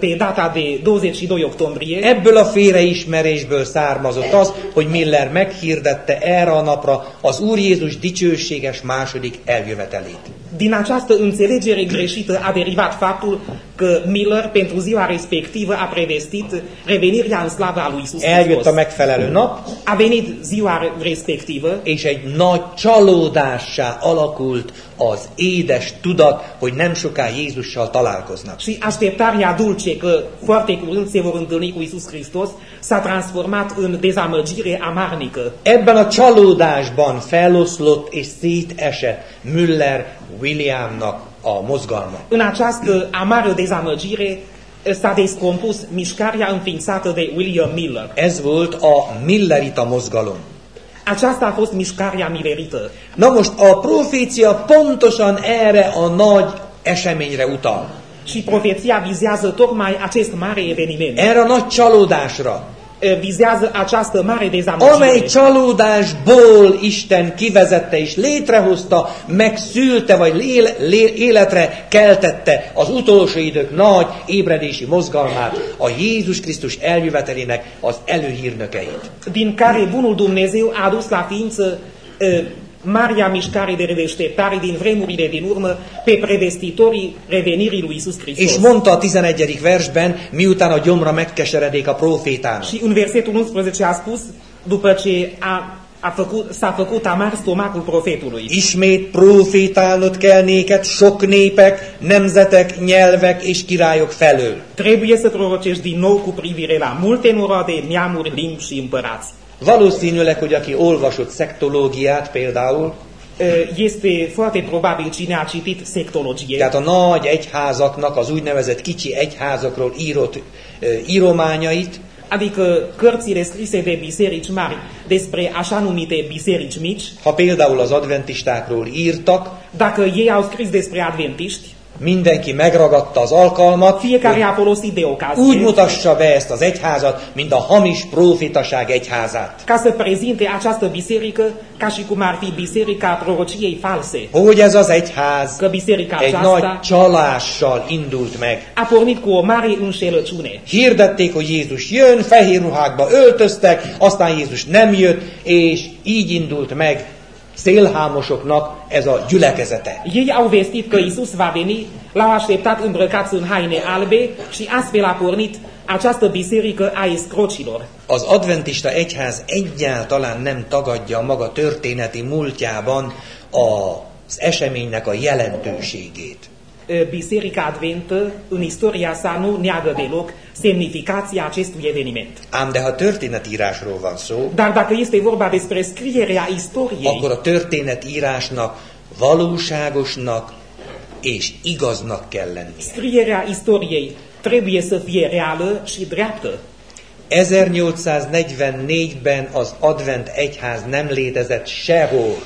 pe data de 22 octombrie. Ebből a félreismerésből származott az, hogy Miller meghirdette erre a napra az Úr Jézus dicsőséges második eljövetelét. Din această înțelegere greșită a derivat faptul că Miller pentru ziua respectivă a prevestit revenirea în slava a lui Isus Eljött a megfelelő nap, A venit ziua respectivă és egy nagy csalódássá alakult az édes tudat, hogy nem soká Jézussal találkoznak. și așteptarea dulce că foarte curând se vor întâlni cu Isus Hristos s-a transformat în dezamăgire amarnică. Ebben a csalódásban feloszlott és szétesett Müller Williamnak a mozgalma. În această amară dezamăgire s-a descompus mișcarea înființată de William Miller. Ez volt a Millerita mozgalom. Aceasta a fost mișcarea milerită. Na most a profécia pontosan erre a nagy eseményre utal. Și profeția vizează tocmai acest mare eveniment. Erre a nagy csalódásra. Uh, vizează această mare dezamăgire. amely csalódásból Isten kivezette és létrehozta, megszülte, vagy lé, lé, életre keltette az utolsó idők nagy ébredési mozgalmát, a Jézus Krisztus eljövetelének az előhírnökeit. din care bunul Dumnezeu a adus la ființă uh, marea mișcare de redeșteptare din vremurile din urmă pe prevestitorii revenirii lui Isus És Hristos. mondta a 11. versben, miután a gyomra megkeseredik a profétának. Și în versetul 11 a spus, după ce a, a făcut, s-a făcut amar stomacul profetului. Ismét profétálnod kell néked sok népek, nemzetek, nyelvek és királyok felől. Trebuie să prorocești din nou cu privire la multe noroade, neamuri, limbi și împărați. Valószínűleg, hogy aki olvasott szektológiát például, Este foarte probabil cine a citit sectologie, tehát a nagy egyházaknak, az úgynevezett kicsi egyházakról írott írományait, adică cărțile scrise de biserici mari despre așa numite biserici mici, ha például az adventistákról írtak, dacă ei au scris despre adventiști, mindenki megragadta az alkalmat, fiecare a folosit de úgy ocazie mutassa be ezt az egyházat, mint a hamis profitaság egyházát. ca să prezinte această biserică ca și cum ar fi biserica prorociei false. Hogy ez az egyház Că biserica egy aceasta nagy csalással indult meg. a pornit cu o mare înșelăciune. Hirdették, hogy Jézus jön, fehér ruhákba öltöztek, aztán Jézus nem jött, és így indult meg szélhámosoknak ez a gyülekezete. Ei au vestit că Isus va veni, l-au așteptat îmbrăcați în haine albe și astfel a pornit această biserică a escrocilor. Az adventista egyház egyáltalán nem tagadja a maga történeti múltjában az eseménynek a jelentőségét. Biserica Adventă, în istoria sa, nu neagă deloc semnificația acestui eveniment. Ám de ha történetírásról van szó, Dar dacă este vorba despre scrierea istoriei, akkor a történetírásnak valóságosnak és igaznak kell lennie. scrierea istoriei trebuie să fie reală și dreaptă. 1844-ben az advent egyház nem létezett sehol.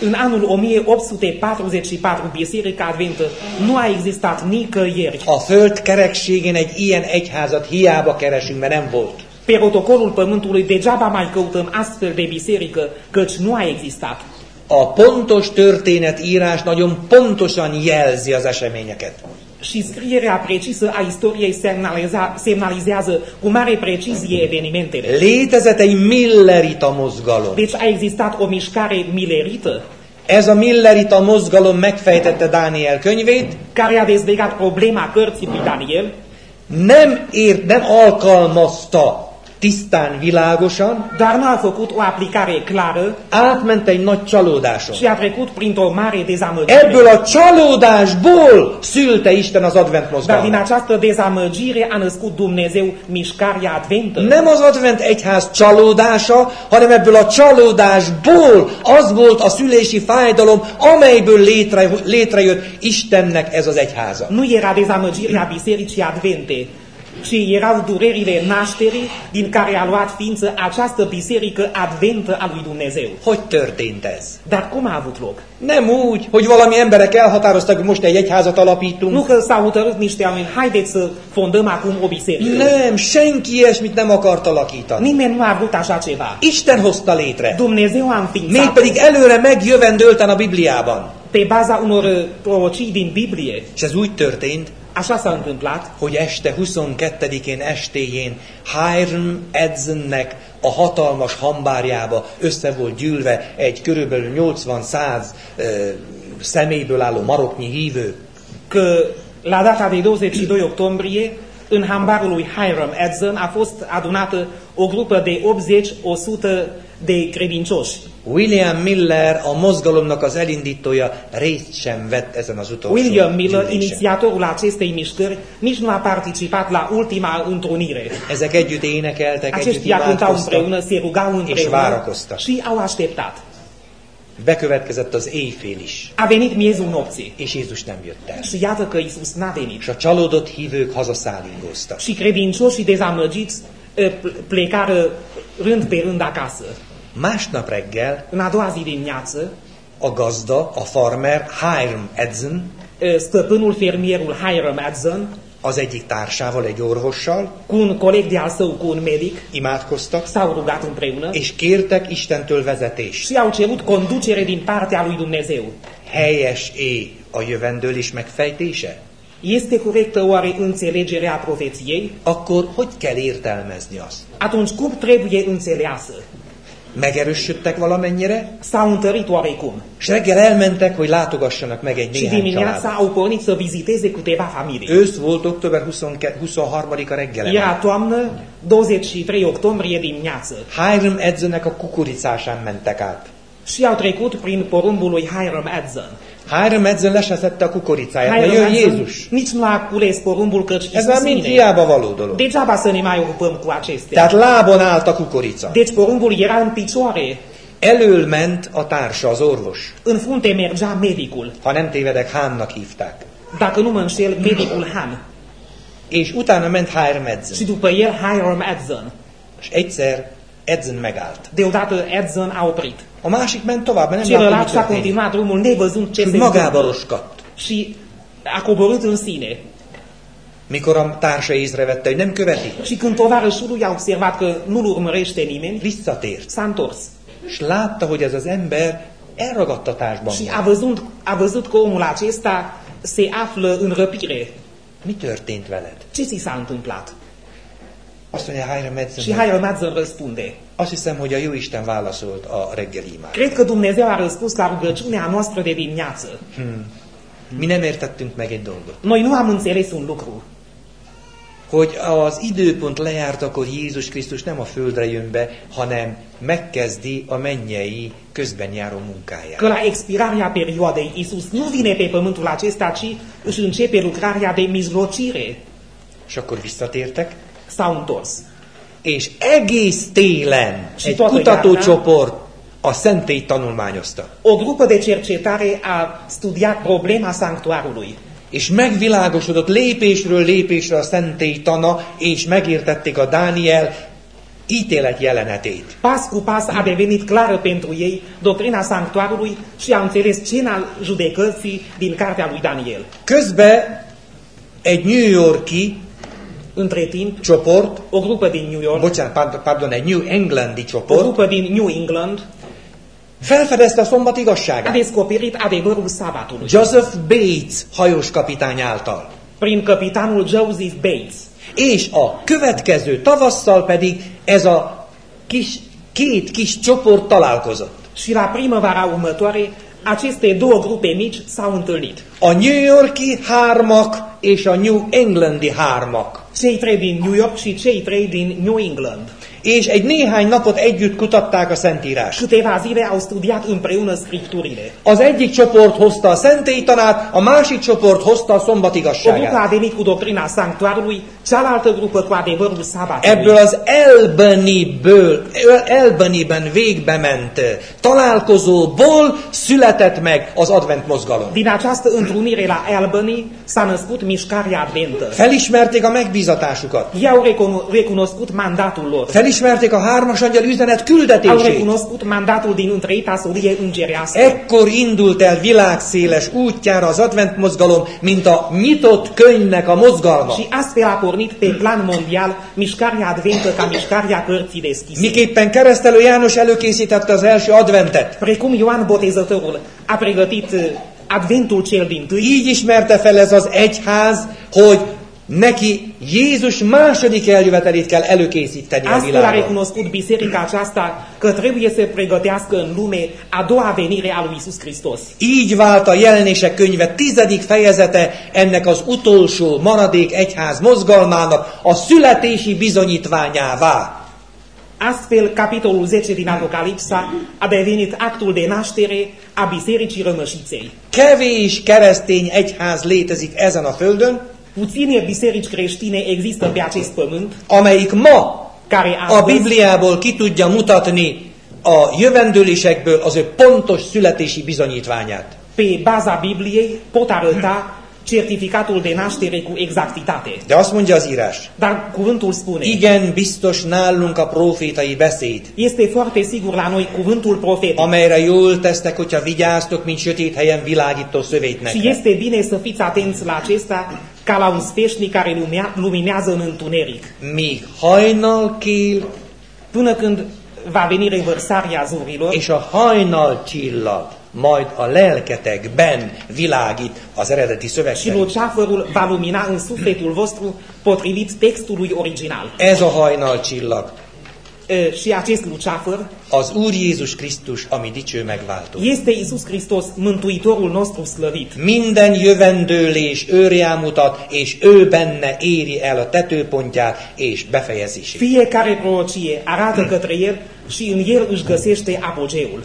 În anul 1844, Biserica Adventă nu a existat nicăieri. A föld kerekségén egy ilyen egyházat hiába keresünk, mert nem volt. Pe rotocolul Pământului degeaba mai căutăm astfel de biserică, căci nu a existat. A pontos történetírás nagyon pontosan jelzi az eseményeket. Și scrierea precisă a istoriei semnaliza, semnalizează cu mare precizie evenimentele. Létezett egy millerita mozgalom. Deci a existat o mișcare milerită Ez a millerita mozgalom megfejtette Dániel könyvét, care a dezlegat problema cărții lui Daniel, nem, ért, nem alkalmazta tisztán, világosan, dar nu a făcut o aplicare clară átment egy nagy csalódáson. și a trecut printr-o mare dezamăgire. Ebből a csalódásból szülte Isten az advent Dar din mozgalmat. această dezamăgire a născut Dumnezeu mișcarea adventă. Nem az advent egyház csalódása, hanem ebből a csalódásból az volt a szülési fájdalom, amelyből létre, létrejött Istennek ez az egyháza. Nu era dezamăgirea bisericii advente, ci erau durerile nașterii din care a luat ființă această biserică adventă a lui Dumnezeu. Hogy történt ez? Dar cum a avut loc? Nem úgy, hogy valami emberek elhatároztak, hogy most egy egyházat alapítunk. Nu că s-au hotărât niște oameni, haideți să fondăm acum o biserică. Nem, senki ilyesmit nem akart alakítani. Nimeni nu a vrut așa ceva. Isten hozta létre. Dumnezeu a înființat Mégpedig előre megjövendőlten a Bibliában. pe baza unor uh, prorocii din Biblie. És ez úgy történt, Așa s-a întâmplat hogy este 22-én estéjén Hiram Edzennek a hatalmas hambárjába össze volt gyűlve egy körülbelül 80-100 ö, személyből álló maroknyi hívő. că la data de 22 octombrie, în hambarul lui Hiram Edson a fost adunată o grupă de 80-100 de credincioși. William Miller, a mozgalomnak az elindítója, részt sem vett ezen az utolsó William Miller, gyűlésen. inițiatorul acestei mișcări, nici nu a participat la ultima întrunire. Ezek együtt énekeltek, együtt Aceștia cântau imádkoztak, împreună, se rugau împreună várakoztak. și au așteptat. Bekövetkezett az éjfél is, A venit miezul nopții és Jézus nem jött el. și iată că Isus n-a venit. És a csalódott hívők hazaszállingóztak. Și credincioșii dezamăgiți ple- plecară rând pe rând acasă. Másnap reggel În a doua zi dimineață, a gazda, a farmer Hiram Edson stăpânul fermierul Hiram Adson az egyik társával, egy orvossal, cu un coleg de-al său, cu un medic, imádkoztak, s-au rugat împreună és kértek Istentől vezetést. și au cerut conducere din partea lui Dumnezeu. Helyes-é a jövendőlés megfejtése? Este corectă oare înțelegerea profeției? Akkor hogy kell értelmezni azt? Atunci cum trebuie înțeleasă? Megerősödtek valamennyire, S-au întărit oarecum. és reggel elmentek, hogy látogassanak meg egy Și néhány dimineața családot. au pornit să viziteze câteva familii. Ősz volt október 22 23-a reggele. Era toamnă, 23 octombrie dimineață. Hiram Edzőnek a kukoricásán mentek át. Și au trecut prin porumbul lui Hiram Edzon. Hiram Edző le se szedte a kukoricáját, mert jön Jézus. nici nu a cules porumbul căci Ez már mind hiába való dolog. Degeaba să ne mai ocupăm cu acestea. Tehát lábon állt a kukorica. Deci porumbul era în picioare. Elől ment a társa, az orvos. În frunte mergea medicul. Ha nem tévedek, Hánnak hívták. Dacă nu mă înșel, medicul Han. És utána ment Hiram Edző. Și după el Hiram Edzon. És egyszer Edzön megállt. Deodată Edzon a oprit. A másik ment tovább, mert nem látta, Celălalt történik. continuat drumul nevăzând ce se magába roskadt. Și a coborât în sine. Mikor a társa észrevette, hogy nem követi, Și când tovarășul lui a observat că nu-l urmărește nimeni, visszatért. s-a întors. És látta, hogy ez az ember elragadtatásban Și a văzut, a văzut că omul acesta se află în răpire. Mi történt veled? Ce ți s-a întâmplat? Azt mondja Hiram Edzön, Și hogy Hiram Edzon răspunde. azt hiszem, hogy a jó Isten válaszolt a reggeli imád. Cred că Dumnezeu a răspuns la rugăciunea noastră de dimineață. Mi nem értettünk meg egy dolgot. Noi nu am înțeles un lucru. Hogy az időpont lejárt, akkor Jézus Krisztus nem a földre jön be, hanem megkezdi a mennyei közben járó munkáját. Că la expirarea perioadei Isus nu vine pe pământul acesta, ci își începe lucrarea de mijlocire. És akkor visszatértek, S-au és egész télen Și egy kutatócsoport a szentélyt tanulmányozta. O grupă de cercetare a studiat problema sanctuarului. És megvilágosodott lépésről lépésre a szentély tana, és megértették a Dániel ítélet jelenetét. Pas cu pas a devenit clară pentru ei doctrina sanctuarului și au înțeles scena judecății din cartea lui Daniel. Közben egy New Yorki Între timp, csoport, o grupă din New York, bocsánat, pardon, New Englandi o csoport grupă din New England felfedezte a szombat a igazságát. descoperit adevărul sabatului. Joseph Bates hajós kapitány által. Prin capitanul Joseph Bates. És a következő tavasszal pedig ez a kis, két kis csoport találkozott. Și la primăvara următoare, aceste două grupe mici s-au întâlnit. A New Yorki hármak és a New Englandi hármak. Cei trei din New York și cei trei din New England. És egy néhány napot együtt kutatták a Szentírást. Câteva zile au studiat împreună scripturile. Az egyik csoport hozta a szentélytanát, a másik csoport hozta a szombat O grupă a igazságát. venit cu doctrina sanctuarului, cealaltă grupă cu adevărul sabatului. Ebből az Elbaniből, Elbaniben végbe ment találkozóból született meg az advent mozgalom. Din această întrunire la Albany s-a născut mișcarea adventă. Felismerték a megbízatásukat. Ei au recuno- recunoscut mandatul lor. Felismerték a hármas angyal üzenet Au küldetését. recunoscut mandatul din întreita solie îngerească. Ekkor indult el világszéles útjára az advent mozgalom, mint a nyitott könyvnek a mozgalma. Și astfel a pornit pe plan mondial mișcarea adventă ca mișcarea cărții deschise. Miképpen keresztelő János előkészítette az első adventet, Precum Ioan Botezătorul a pregătit uh, adventul cel din tâi, így ismerte fel ez az egyház, hogy neki Jézus második eljövetelét kell előkészíteni a astfel a recunoscut biserica aceasta că trebuie să pregătească în lume a doua venire a lui Isus Hristos. Így vált a jelenések könyve tizedik fejezete ennek az utolsó maradék egyház mozgalmának a születési bizonyítványává. Astfel, capitolul 10 din Apocalipsa a devenit actul de naștere a Bisericii Rămășiței. Kevés keresztény egyház létezik ezen a földön, Puține biserici creștine există pe acest pământ amelyik ma care a Bibliából ki tudja mutatni a jövendőlésekből az ő pontos születési bizonyítványát. pe baza Bibliei, pot arăta certificatul de naștere cu exactitate. De azt mondja az írás, Dar cuvântul spune, igen, biztos nálunk a profétai beszéd, este foarte sigur la noi cuvântul profetic. amelyre jól tesztek, hogyha vigyáztok, mint sötét helyen világító szövétnek. Și este bine să fiți atenți la acesta ca la un speșnic care lumea, luminează în întuneric. Míg hajnal kél, Până când va veni revărsarea zurilor és a hajnal csillag majd a lelketekben világít az eredeti și szövegben. luceafărul va lumina în sufletul vostru potrivit textului original. Ez a hajnal csillag E, Și acest luceafăr az Úr Jézus Krisztus, ami dicső megváltó. este Isus Hristos, Mântuitorul nostru slăvit. Minden jövendőlés őrjá mutat, és ő benne éri el a tetőpontját és befejezését. Fiecare prorocie arată către el și în el își găsește apogeul.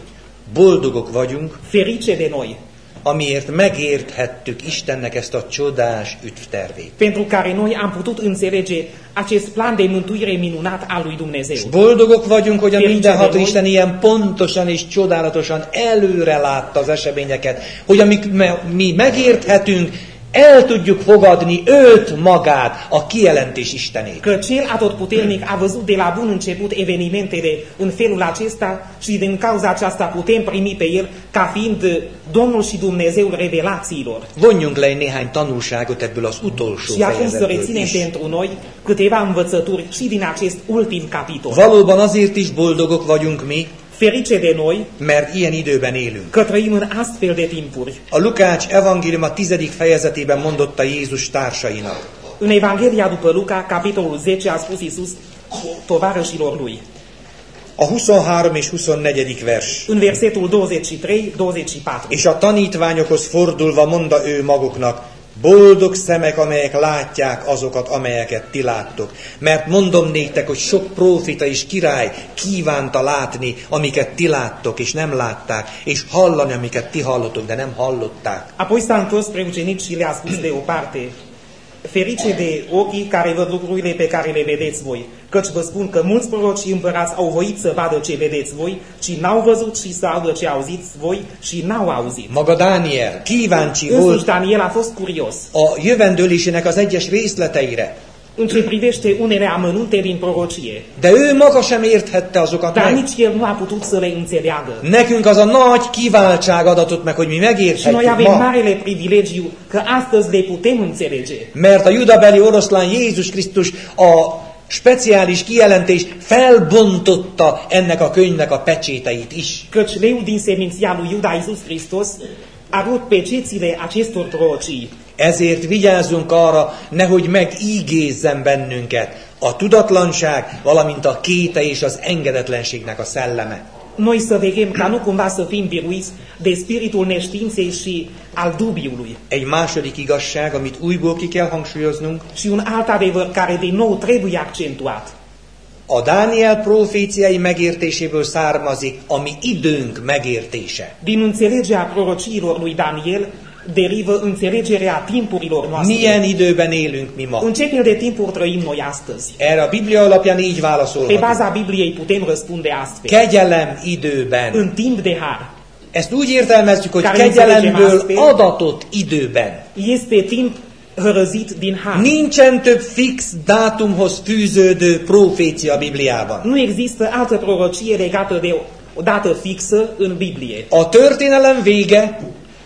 Boldogok vagyunk, Ferice de noi, amiért megérthettük Istennek ezt a csodás üdvtervét. pentru care noi am putut înțelege acest plan de mântuire minunat al lui Dumnezeu. És boldogok vagyunk, hogy a mindenható. Isten ilyen pontosan és csodálatosan előre látta az eseményeket, hogy amik me- mi megérthetünk, el tudjuk fogadni őt magát, a kijelentés Istenét. Că cel atotputernic a văzut de la bun început evenimentele în felul acesta și din cauza aceasta putem primi pe el ca fiind Domnul și Dumnezeul revelațiilor. Vonjunk le néhány tanulságot ebből az utolsó Și acum să reținem pentru noi câteva învățături și din acest ultim capitol. Valóban azért is boldogok vagyunk mi, Ferice de noi mert ilyen időben élünk. că trăim în astfel de timpuri. A Lukács evangélium a tizedik fejezetében mondotta Jézus társainak. În Evanghelia după Luca, capitolul 10, a spus Iisus tovarășilor lui. A 23 és 24. vers. În versetul 23-24. És a tanítványokhoz fordulva mondta ő maguknak, boldog szemek, amelyek látják azokat, amelyeket ti láttok. Mert mondom néktek, hogy sok prófita és király kívánta látni, amiket ti láttok, és nem látták, és hallani, amiket ti hallotok, de nem hallották. Apoi s-a întors spre ucenici și le-a spus de o parte, Ferice de ochii care văd lucrurile pe care le vedeți voi, căci vă spun că mulți proroci și împărați au voit să vadă ce vedeți voi, ci n-au văzut și să audă ce auziți voi și n-au auzit. Maga Dániel kíváncsi volt Daniel a fost curios a jövendőlésének az egyes részleteire, în ce privește unele amănunte din prorocie, de ő maga sem érthette azokat dar meg. nici el nu a putut să le înțeleagă. Nekünk az a nagy kiváltság adatot meg, hogy mi Și noi megérthetjük avem ma. marele privilegiu că astăzi le putem înțelege. Mert a judabeli oroszlán Jézus Krisztus a speciális kijelentés felbontotta ennek a könyvnek a pecséteit is. Căci leul din seminția lui Iuda Iisus Hristos a rupt pecețile acestor prorocii. Ezért vigyázzunk arra, nehogy megígézzen bennünket a tudatlanság, valamint a kéte és az engedetlenségnek a szelleme. Noi să veghem ca nu cumva să fim biruiți de spiritul neștiinței și al dubiului. Egy második igazság, amit újból ki kell hangsúlyoznunk, Și un alt adevăr care din nou trebuie accentuat. a Dániel proféciái megértéséből származik a mi időnk megértése. Din înțelegerea prorociilor lui Daniel derivă înțelegerea timpurilor noastre. Milyen időben élünk mi ma? În ce fel de timpuri trăim noi astăzi? Erre a Biblia alapján így Pe válaszolhatunk. baza Bibliei putem răspunde astfel. Kegyelem időben. În timp de har. Ezt úgy értelmezzük, hogy kegyelemből adatott időben. Este timp hărăzit din har. Nincsen több fix dátumhoz fűződő profécia a Bibliában. Nu există altă prorocie legată de o dată fixă în Biblie. A történelem vége,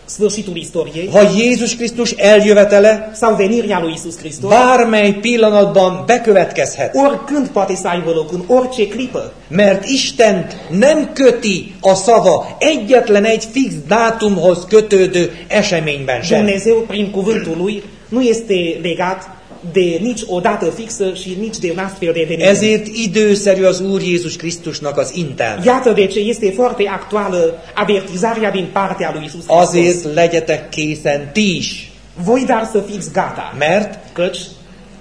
Sfârșitul istoriei ha Jézus Krisztus eljövetele sau venirea lui Isus Hristos, bármely pillanatban bekövetkezhet. oricând poate să aibă loc, în orice clipă. Mert Istent nem köti a szava egyetlen egy fix dátumhoz kötődő eseményben sem. Dumnezeu, prin cuvântul lui, nu este legat de nici o dată fixă și nici de un astfel de eveniment. Ezért időszerű az Úr Jézus Krisztusnak az intelme. Iată de ce este foarte actuală avertizarea din partea lui Isus Hristos. Azért legyetek készen ti is, Voi dar să fiți gata, mert căci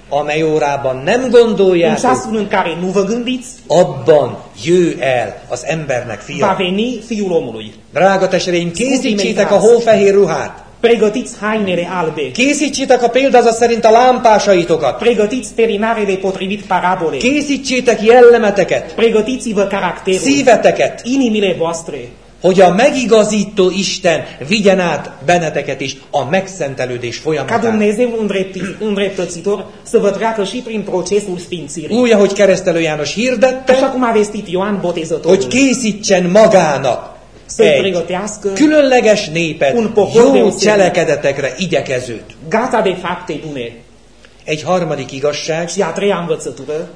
amely órában nem în gondoljátok, ceasul în care nu vă gândiți, abban jő el az embernek va fia. veni Fiul omului. Drága testvéreim, készítsétek a hófehér ruhát, Pregătiți hainele albe, készítsétek a példázat szerint a lámpásaitokat, pregătiți perinarele potrivit parabolei, készítsétek jellemeteket, pregătiți-vă caracterul, szíveteket, inimile voastre, hogy a megigazító Isten vigyen át benneteket is a megszentelődés Ca folyamatán. Dumnezeu îndreptățitor să vă treacă și prin procesul sfințirii. Úgy, ahogy keresztelő János Așa hirdette, cum a vestit Ioan Botezătorul. hogy készítsen magának Egy pregătească különleges népet, Un popor jó cselekedetekre igyekezőt. gata de fapte bune. Egy harmadik igazság, Și a treia învățătură,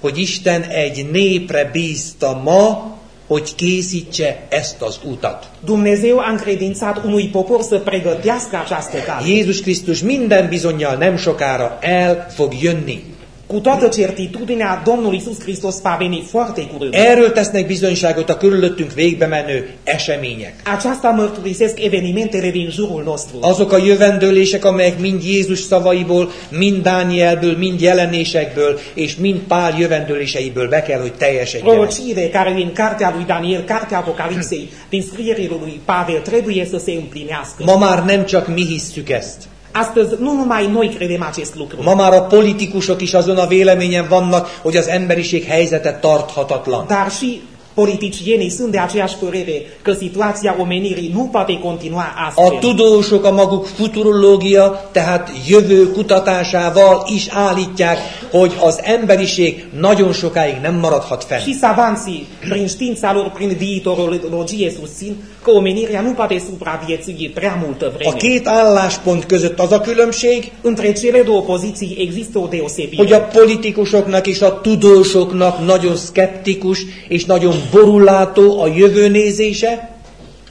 hogy Isten egy népre bízta ma, hogy készítse ezt az utat. Dumnezeu a încredințat unui popor să pregătească această cale. Jézus Krisztus minden bizonyal nem sokára el fog jönni. Cu toată certitudinea, Domnul Isus Hristos va veni foarte curând. Erről tesznek bizonyságot a körülöttünk végbe menő események. Aceasta mărturisesc evenimentele din jurul nostru. Azok a jövendőlések, amelyek mind Jézus szavaiból, mind Dánielből, mind jelenésekből, és mind Pál jövendőléseiből be kell, hogy teljesedjenek. Prorociile care din cartea lui Daniel, cartea Apocalipsei, din scrierile lui Pavel, trebuie să se împlinească. Ma már nem csak mi hisszük ezt. Astăzi nu numai noi credem acest lucru. Ma már a politikusok is azon a véleményen vannak, hogy az emberiség helyzete tarthatatlan. Dar și politicienii sunt de aceeași părere că situația omenirii nu poate continua A astfel. tudósok a maguk futurológia, tehát jövő kutatásával is állítják, hogy az emberiség nagyon sokáig nem maradhat fenn. Și savanții, prin știința lor, prin viitorologie, susțin omenirea nu poate supraviețui prea multă A vreme. két álláspont között az a különbség, Între cele două poziții există o hogy a deosebire. politikusoknak és a tudósoknak nagyon szkeptikus és nagyon borulátó a jövőnézése,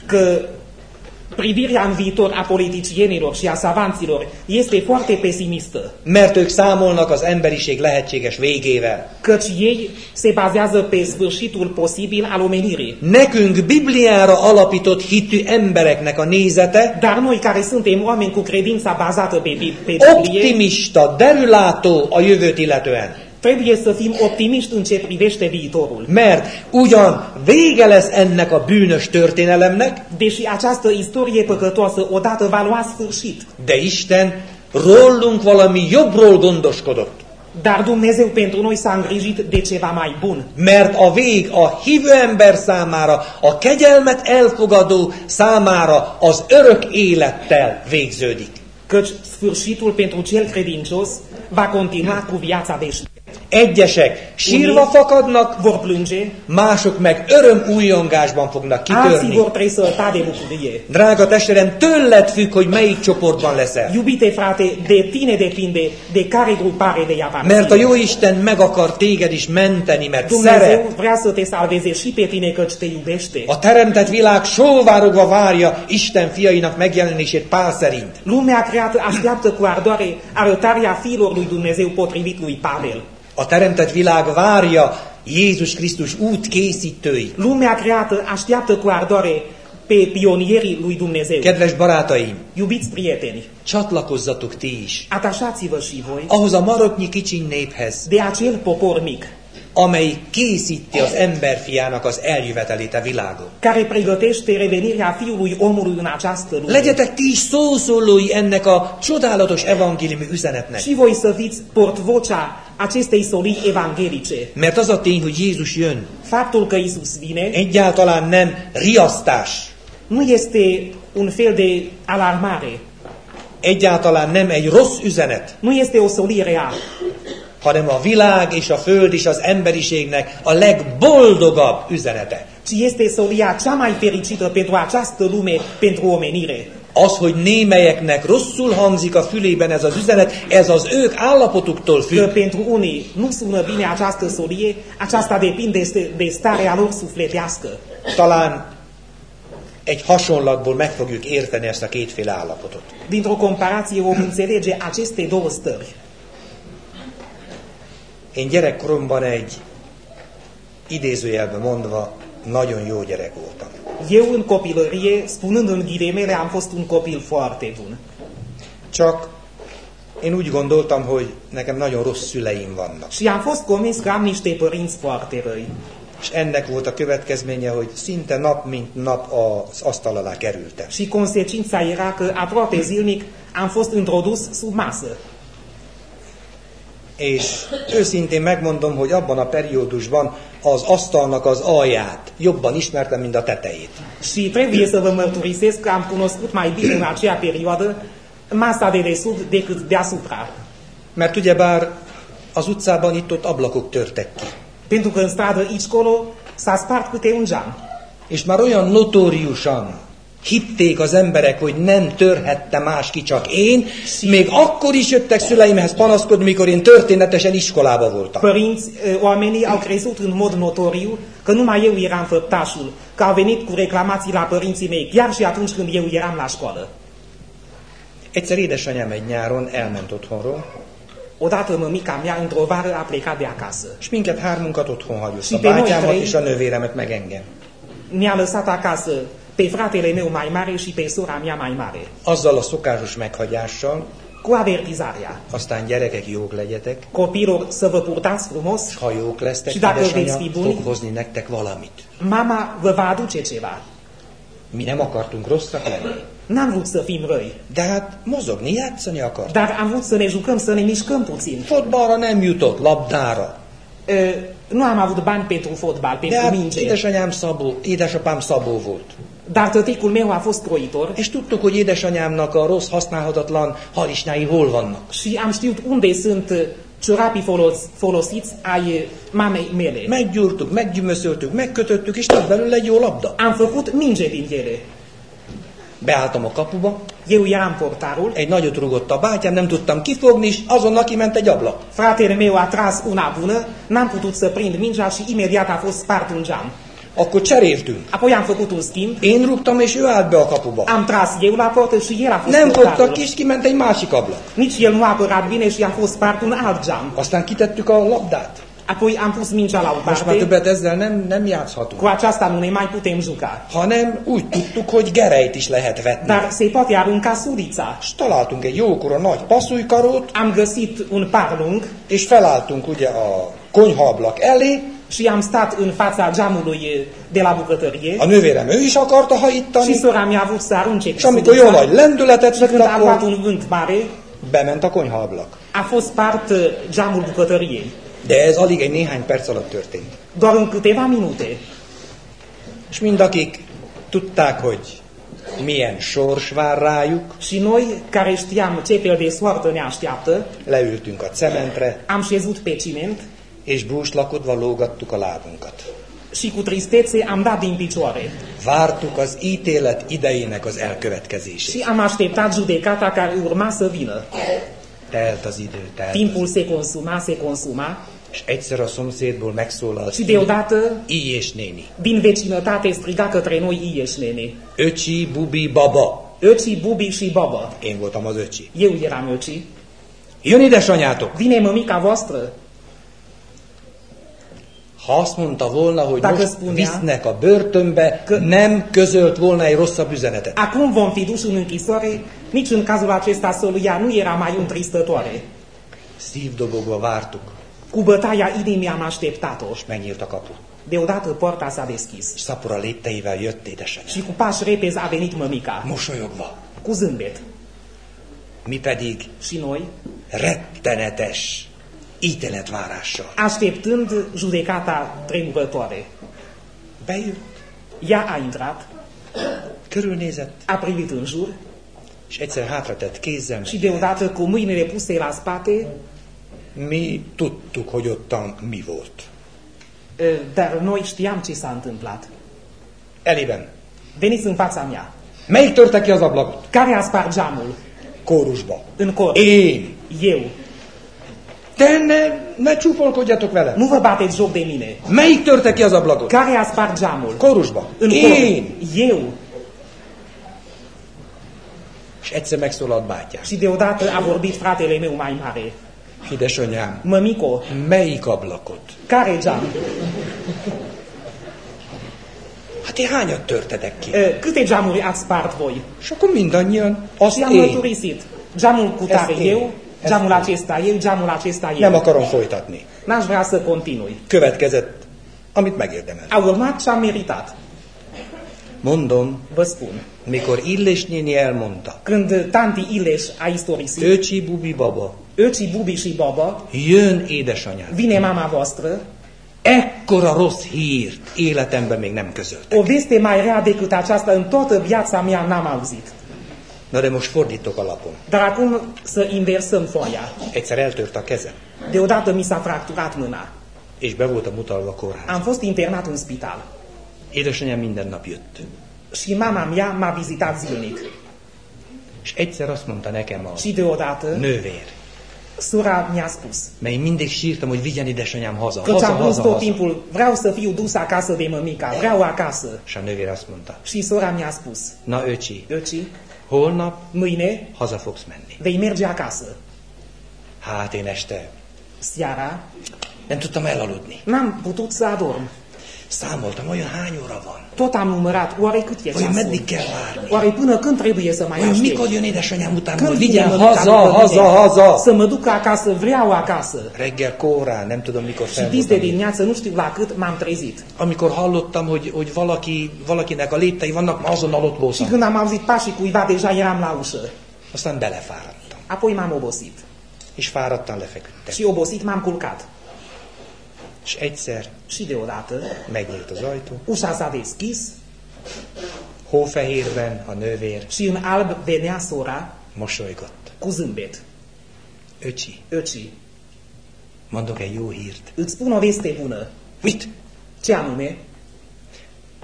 Că privirea în viitor a politicienilor și a savanților este foarte pesimistă. mert ők számolnak az emberiség lehetséges végével. Căci ei se bazează pe sfârșitul posibil al omenirii. Nekünk Bibliára alapított hitű embereknek a nézete Dar noi care suntem oameni cu credința bazată pe, pe Biblie, optimista, derülátó a jövőt illetően. Trebuie să fim optimiști în ce privește viitorul. Mert ugyan vége lesz ennek a bűnös történelemnek, Deși această istorie păcătoasă odată va lua sfârșit, de Isten rólunk valami jobbról gondoskodott. dar Dumnezeu pentru noi s-a îngrijit de ceva mai bun. Mert a vég a hívő ember számára, a kegyelmet elfogadó számára az örök élettel végződik. Căci sfârșitul pentru cel credincios va continua cu viața veșnică. Egyesek sírva fakadnak, vor plânge, mások meg öröm újongásban fognak kitörni. vor tresălta de bucurie. Drága testvérem, tőled függ, hogy melyik csoportban leszel. Iubite frate, de tine depinde de care grupare ea va Mert a jó Isten meg akar téged is menteni, mert Dumnezeu szeret. vrea să te salveze și pe tine căci te iubește. A teremtett világ sóvárogva várja Isten fiainak megjelenését Pál szerint. Lumea creată așteaptă cu ardoare arătarea fiilor lui Dumnezeu potrivit lui Pavel. A teremtett világ várja Jézus Krisztus út készítői. Lumea creată așteaptă cu ardoare pe pionierii lui Dumnezeu. Kedves barátaim, Iubiți prieteni, csatlakozzatok ti is atașați-vă și voi ahhoz a maroknyi kicsiny néphez, de acel popor mic amely készíti az emberfiának az eljövetelét a világon. care pregătește revenirea Fiului Omului în această lume. Legyetek ti is szószólói ennek a csodálatos evangéliumi üzenetnek. Și voi să fiți portvocea acestei solii evanghelice. Mert az a tény, hogy Jézus jön, Faptul că Isus vine egyáltalán nem riasztás, nu este un fel de alarmare, egyáltalán nem egy rossz üzenet, nu este o solie rea, hanem a világ és a föld és az emberiségnek a legboldogabb üzenete. ci este solia cea mai fericită pentru această lume, pentru omenire. Az, hogy némelyeknek rosszul hangzik a fülében ez az üzenet, ez az ők állapotuktól Că függ. pentru unii nu sună bine această solie, aceasta depinde de- de starea lor sufletească. Talán egy hasonlatból meg fogjuk érteni ezt a kétféle állapotot. Dintr-o comparație vom înțelege aceste două stări. Én gyerekkoromban egy idézőjelben mondva nagyon jó gyerek voltam. Eu în copilărie, spunând în ghilimele, am fost un copil foarte bun. Csak én úgy gondoltam, hogy nekem nagyon rossz szüleim vannak. Și am fost convins că am niște părinți foarte răi. És ennek volt a következménye, hogy szinte nap mint nap az asztal alá kerültem. Și consecința era că aproape zilnic am fost introdus sub masă. És őszintén megmondom, hogy abban a periódusban az asztalnak az alját jobban ismertem, mint a tetejét. Și trebuie să vă mărturisesc că am cunoscut mai bine în acea perioadă masa de desubt decât deasupra. Mert ugyebár az utcában itt-ott ablakok törtek ki. Pentru că în stradă aici colo s-a spart câte un geam. És már olyan notóriusan hitték az emberek, hogy nem törhette más ki, csak én, még akkor is jöttek szüleimhez panaszkodni, mikor én történetesen iskolába voltam. Părinți, oamenii au crezut în mod notoriu că numai eu eram făptașul, că au venit cu reclamații la părinții mei, chiar și atunci când eu eram la școală. Egyszer édesanyám egy nyáron elment otthonról, Odată mămica mea, într-o vară, a plecat de acasă. és minket hármunkat otthon hagyott. A bátyámat és a nővéremet meg engem. Mi-a lăsat acasă pe fratele meu mai mare și pe sora mea mai mare, Azzal a szokásos meghagyással, cu avertizarea. aztán gyerekek jók legyetek, Copilor, să vă purtați frumos, és ha jók lesztek, Și dacă veți fi buni? fog hozni nektek valamit. mama vă va aduce ceva. Mi nem akartunk rosszak lenni. N-am vrut să fim răi, De hát mozogni, játszani akart. dar am vrut să ne jucăm, să ne mișcăm puțin. Fotbalra nem jutott, labdára. E, nu am avut bani pentru fotbal, De pentru hát minge, édesanyám szabó, édesapám szabó volt. Dar tăticul meu a fost croitor És tudtuk, hogy édesanyámnak a rossz, használhatatlan harisnyái hol vannak. și am știut unde sunt e, ciorapii folos, folosiți ai e, mamei mele. Meggyúrtuk, meggyümöszöltük, megkötöttük, és lett belőle egy jó labda. Am făcut minge din ele. Beálltam a kapuba, Eu eram portarul, egy nagyot rugott a bátyám, nem tudtam kifogni, és azonnal kiment egy ablak. fratele meu a tras una bună, n-am putut să prind mingea și imediat a fost spart un geam. Akkor cseréltünk. Apoi am făcut un schimb, Én rúgtam, és ő állt be a kapuba. am tras eu la portă și el a fost Nem fogta ki, és kiment egy másik ablak. Nici el nu a apărat bine și a fost spart un alt geam. Aztán kitettük a labdát. Apoi am pus mingea la o Most már parte, többet ezzel nem, nem játszhatunk. cu aceasta nu ne mai putem juca. Hanem úgy tudtuk, hogy gerejt is lehet vetni. Dar se poate arunca surița. És találtunk egy jókora nagy passzújkarót, Am găsit un par lung és felálltunk ugye a konyhaablak elé. Și am stat în fața geamului e, de la bucătărie A nővérem ő is akarta și hajítani, sora mea a vrut să arunce és amikor jó nagy lendületet și vett, a akkor un vânt mare, bement a konyhaablak. a fost spart e, geamul bucătăriei. De ez alig egy néhány perc alatt történt. Doar în câteva minute. És mindakik tudták, hogy milyen sors vár rájuk, Și noi, care știam ce fel de soartă ne așteaptă, leültünk a cementre, am șezut pe ciment és búslakodva lógattuk a lábunkat. și cu tristețe am dat din picioare. Vártuk az ítélet idejének az elkövetkezését. Și am așteptat judecata care urma să vină. Telt az idő, telt. Timpul se consuma, se consuma És egyszer a szomszédból megszólalt și deodată I és néni. din vecinătate striga către noi Ieși nene. Öcsi, bubi, baba. Öci, bubi și babă. Én voltam az öcsi. Eu eram Öci. Jön édesanyátok! Vine mămica voastră. Ha azt mondta volna, hogy Dacă most spunea- visznek a börtönbe, Că- nem közölt volna egy rosszabb üzenetet. Acum vom fi duși în închisoare. Nici în cazul acesta săluia nu era mai întristătoare. Szívdobogva vártuk, Cu bătaia inimii am așteptat-o. és megnyílt a kapu. Deodată porta s-a deschis. És szapora lépteivel jött édesanyja. Și cu pași repezi a venit mămica. Mosolyogva. Cu zâmbet. Mi pedig Și noi, rettenetes ítéletvárással. așteptând judecata tremurătoare. Bejött, Ea a intrat, körülnézett, a privit în jur és egyszer hátratett kézzel. și deodată cu mâinile puse la spate, Mi tudtuk, hogy ottan mi volt. dar noi știam ce s-a întâmplat. Eliben. Veniți în fața mea. Melyik törte ki az ablakot? Care a spart geamul? Kórusba. În cor. Én. Eu. Te ne, ne csúfolkodjatok vele. Nu vă bateți joc de mine. Melyik törte ki az ablakot? Care a spart geamul? Kórusba. În cor. Én. Eu. És egyszer megszólalt bátyám. Și deodată a vorbit fratele meu mai mare. Édesanyám, Mămico, melyik ablakot? care geam? Hát ti hányat törtetek ki? E, Câte geamuri ați spart voi? És akkor mindannyian azt Și am én. mărturisit. Geamul cu tare eu, geamul acesta eu, geamul acesta Nem eu. akarom folytatni. N-aș vrea să continui. Következett, amit megérdemel. A urmat ce am meritat. Mondom, Vă spun. mikor Illés néni elmondta, Când tanti Ileș a istorisit, Öcsi bubi baba, Öcsi, bubi și baba, jön édesanyád. vine mama voastră, Ekkora rossz hírt életemben még nem közöltek. o veste mai rea decât aceasta în toată viața mea n-am auzit. Na de most fordítok a lapon. Dar acum să inversăm foaia. Egyszer eltört a kezem, Deodată mi s-a fracturat mâna. és be voltam utalva kórházba. Am fost internat în spital. Édesanyám minden nap jött. Și mama mea m-a vizitat zilnic. És egyszer azt mondta nekem a Și deodată, nővér, sora mi-a spus mert mindig sírtam, hogy vigyen édesanyám haza, că haza, plâns haza, tot haza. timpul, vreau să fiu dus acasă de mămica, vreau acasă. És a nővér azt mondta, Și sora mi-a spus, na öcsi, Öci, holnap mâine haza fogsz menni. vei merge acasă. Hát én este Seara nem tudtam elaludni. n-am putut să adorm. Számoltam, olyan hány óra van. Tot am numărat, oare cât e Vajon meddig kell várni? Oare până când trebuie să mai Vajon mikor jön édesanyám után, Când vigyen haza, haza, haza? Să mă duc acasă, vreau acasă. Reggel korán, nem tudom mikor Și fel dis de voltam. dimineață, nu știu la cât, m-am trezit. Amikor hallottam, hogy, hogy valaki, valakinek a léptei vannak, ma azonnal ott Și voltam. când am auzit pașii cuiva, deja eram la ușă. Aztán belefáradtam. Apoi m-am obosit. És fáradtan lefeküdtem. Și obosit m-am culcat. És egyszer Și deodată, megnyílt az ajtó, ușa s-a deschis hófehérben a nővér și în alb venea sora mosolygott. cu zâmbet. Öcsi, Öci, mondok egy jó hírt. îți spun o veste bună. Mit? Ce anume?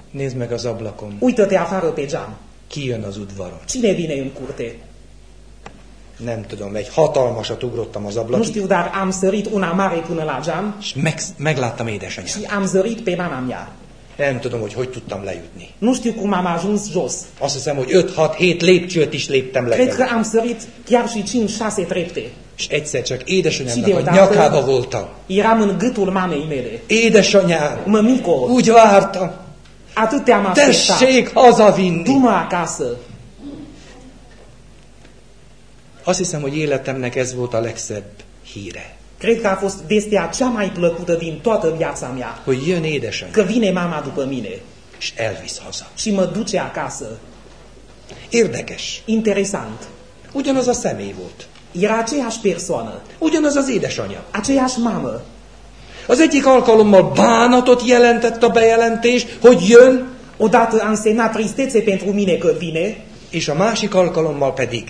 Nézd meg az ablakon. Uită-te afară pe geam. Ki jön az udvaron? Cine vine în curte? Nem tudom, egy hatalmasat ugrottam az Nu ablakig, știu, dar am sărit una mare până la geam és meg, megláttam édesanyám. și am zărit pe mama mea. Nem tudom, hogy hogy tudtam lejutni. Nu știu cum am ajuns jos. Azt hiszem, hogy 5-6-7 lépcsőt is léptem Cred că le. am sărit chiar și 5-6 trepte. És egyszer csak édesanyámnak a nyakába voltam. Eram în gâtul mamei mele. Édesanyám, Mămico, úgy vártam. atât te-am așteptat. Tessék hazavinni! Du-mă acasă. Azt hiszem, hogy életemnek ez volt a legszebb híre. Cred că a fost vestea cea mai plăcută din toată viața mea. Hogy jön édesanyám, Că vine mama după mine és elvisz haza. și mă duce acasă. Érdekes. Interesant. Ugyanaz a személy volt. Era aceeași persoană, Ugyanaz az édesanyja. aceeași mamă. Az egyik alkalommal bánatot jelentett a bejelentés, hogy jön, Odată a însemnat tristețe pentru mine că vine, és a másik alkalommal pedig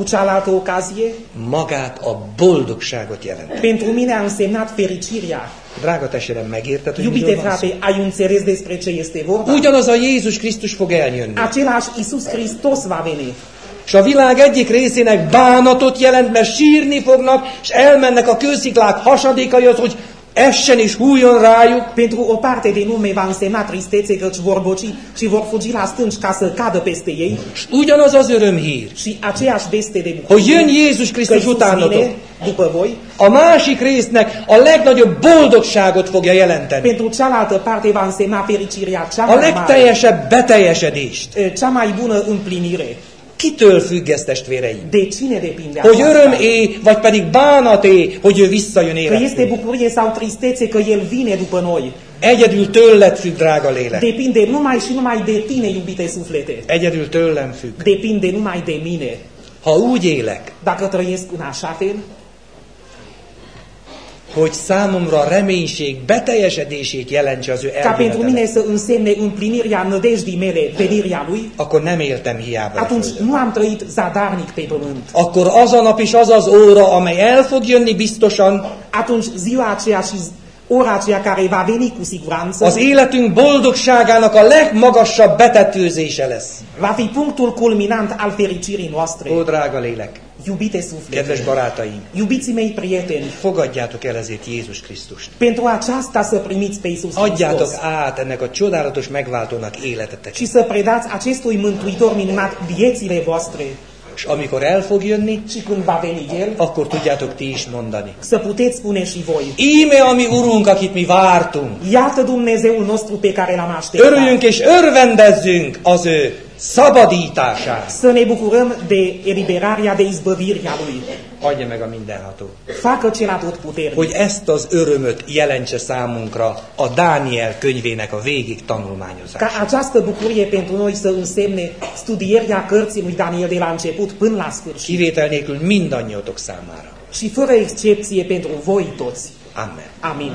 cu cealaltă ocazie, magát a boldogságot jelent. pentru mine a însemnat fericirea. Drága testvérem, megérted, hogy Iubite frate, ai înțeles despre ce este vorba? Ugyanaz a Jézus Krisztus fog eljönni. Același Isus Hristos va veni. És a világ egyik részének bánatot jelent, mert sírni fognak, és elmennek a kősziklák hasadékaihoz, hogy essen és hújjon rájuk. Pentru o parte din lume va însemna tristețe căci vor boci și vor fugi la stânci ca să cadă peste ei És ugyanaz az örömhír, și aceeași veste de hogy jön bucurie Jézus Krisztus utánatok. după voi, A másik résznek a legnagyobb boldogságot fogja jelenteni. pentru cealaltă parte va însemna fericirea cea A mai mare, legteljesebb beteljesedést. cea mai bună împlinire. Kitől függ ez, testvéreim? De cine depinde Hogy örömé, vagy pedig bánaté, hogy ő visszajön Că este életünk. bucurie sau tristețe că El vine după noi. Egyedül tőled függ, drága lélek. Depinde numai și numai de tine, iubite suflete. Egyedül tőlem függ. Depinde numai de mine. Ha úgy élek, Dacă trăiesc în așa fel, hogy számomra a reménység beteljesedését jelentse az ő ca pentru mine să însemne împlinirea nădejdii mele, Lui, akkor nem éltem hiába. atunci nu am trăit zadarnic pe pământ. Akkor az a nap és az az óra, amely el fog jönni biztosan, Atunci ziua aceea și ora aceea care va veni cu siguranță, az életünk boldogságának a legmagasabb betetőzése lesz. va fi punctul culminant al fericirii noastre. Ó, drága lélek, Iubite suflete, kedves barátaim, iubiții mei prieteni, fogadjátok el ezért Jézus Krisztust. pentru aceasta să primiți pe Adjátok Hristos át ennek a csodálatos megváltónak életetek. și să predați acestui Mântuitor minunat viețile voastre. És amikor el fog jönni, Și când va veni El, akkor tudjátok ti is mondani. să puteți spune și voi, Íme a mi urunk, akit mi vártunk. iată Dumnezeul nostru pe care l-am așteptat. Örüljünk és örvendezzünk az ő szabadításán. Să ne bucurăm de eliberarea, de izbăvirea Lui. Adja meg a mindenható. Facă cel atotputernic. Hogy ezt az örömöt jelentse számunkra a Dániel könyvének a végig tanulmányozása. Ca această bucurie pentru noi să însemne studierea cărții lui Daniel de la început până la sfârșit. Kivétel nélkül mindannyiatok számára. și fără excepție pentru voi toți. Amen. Amin.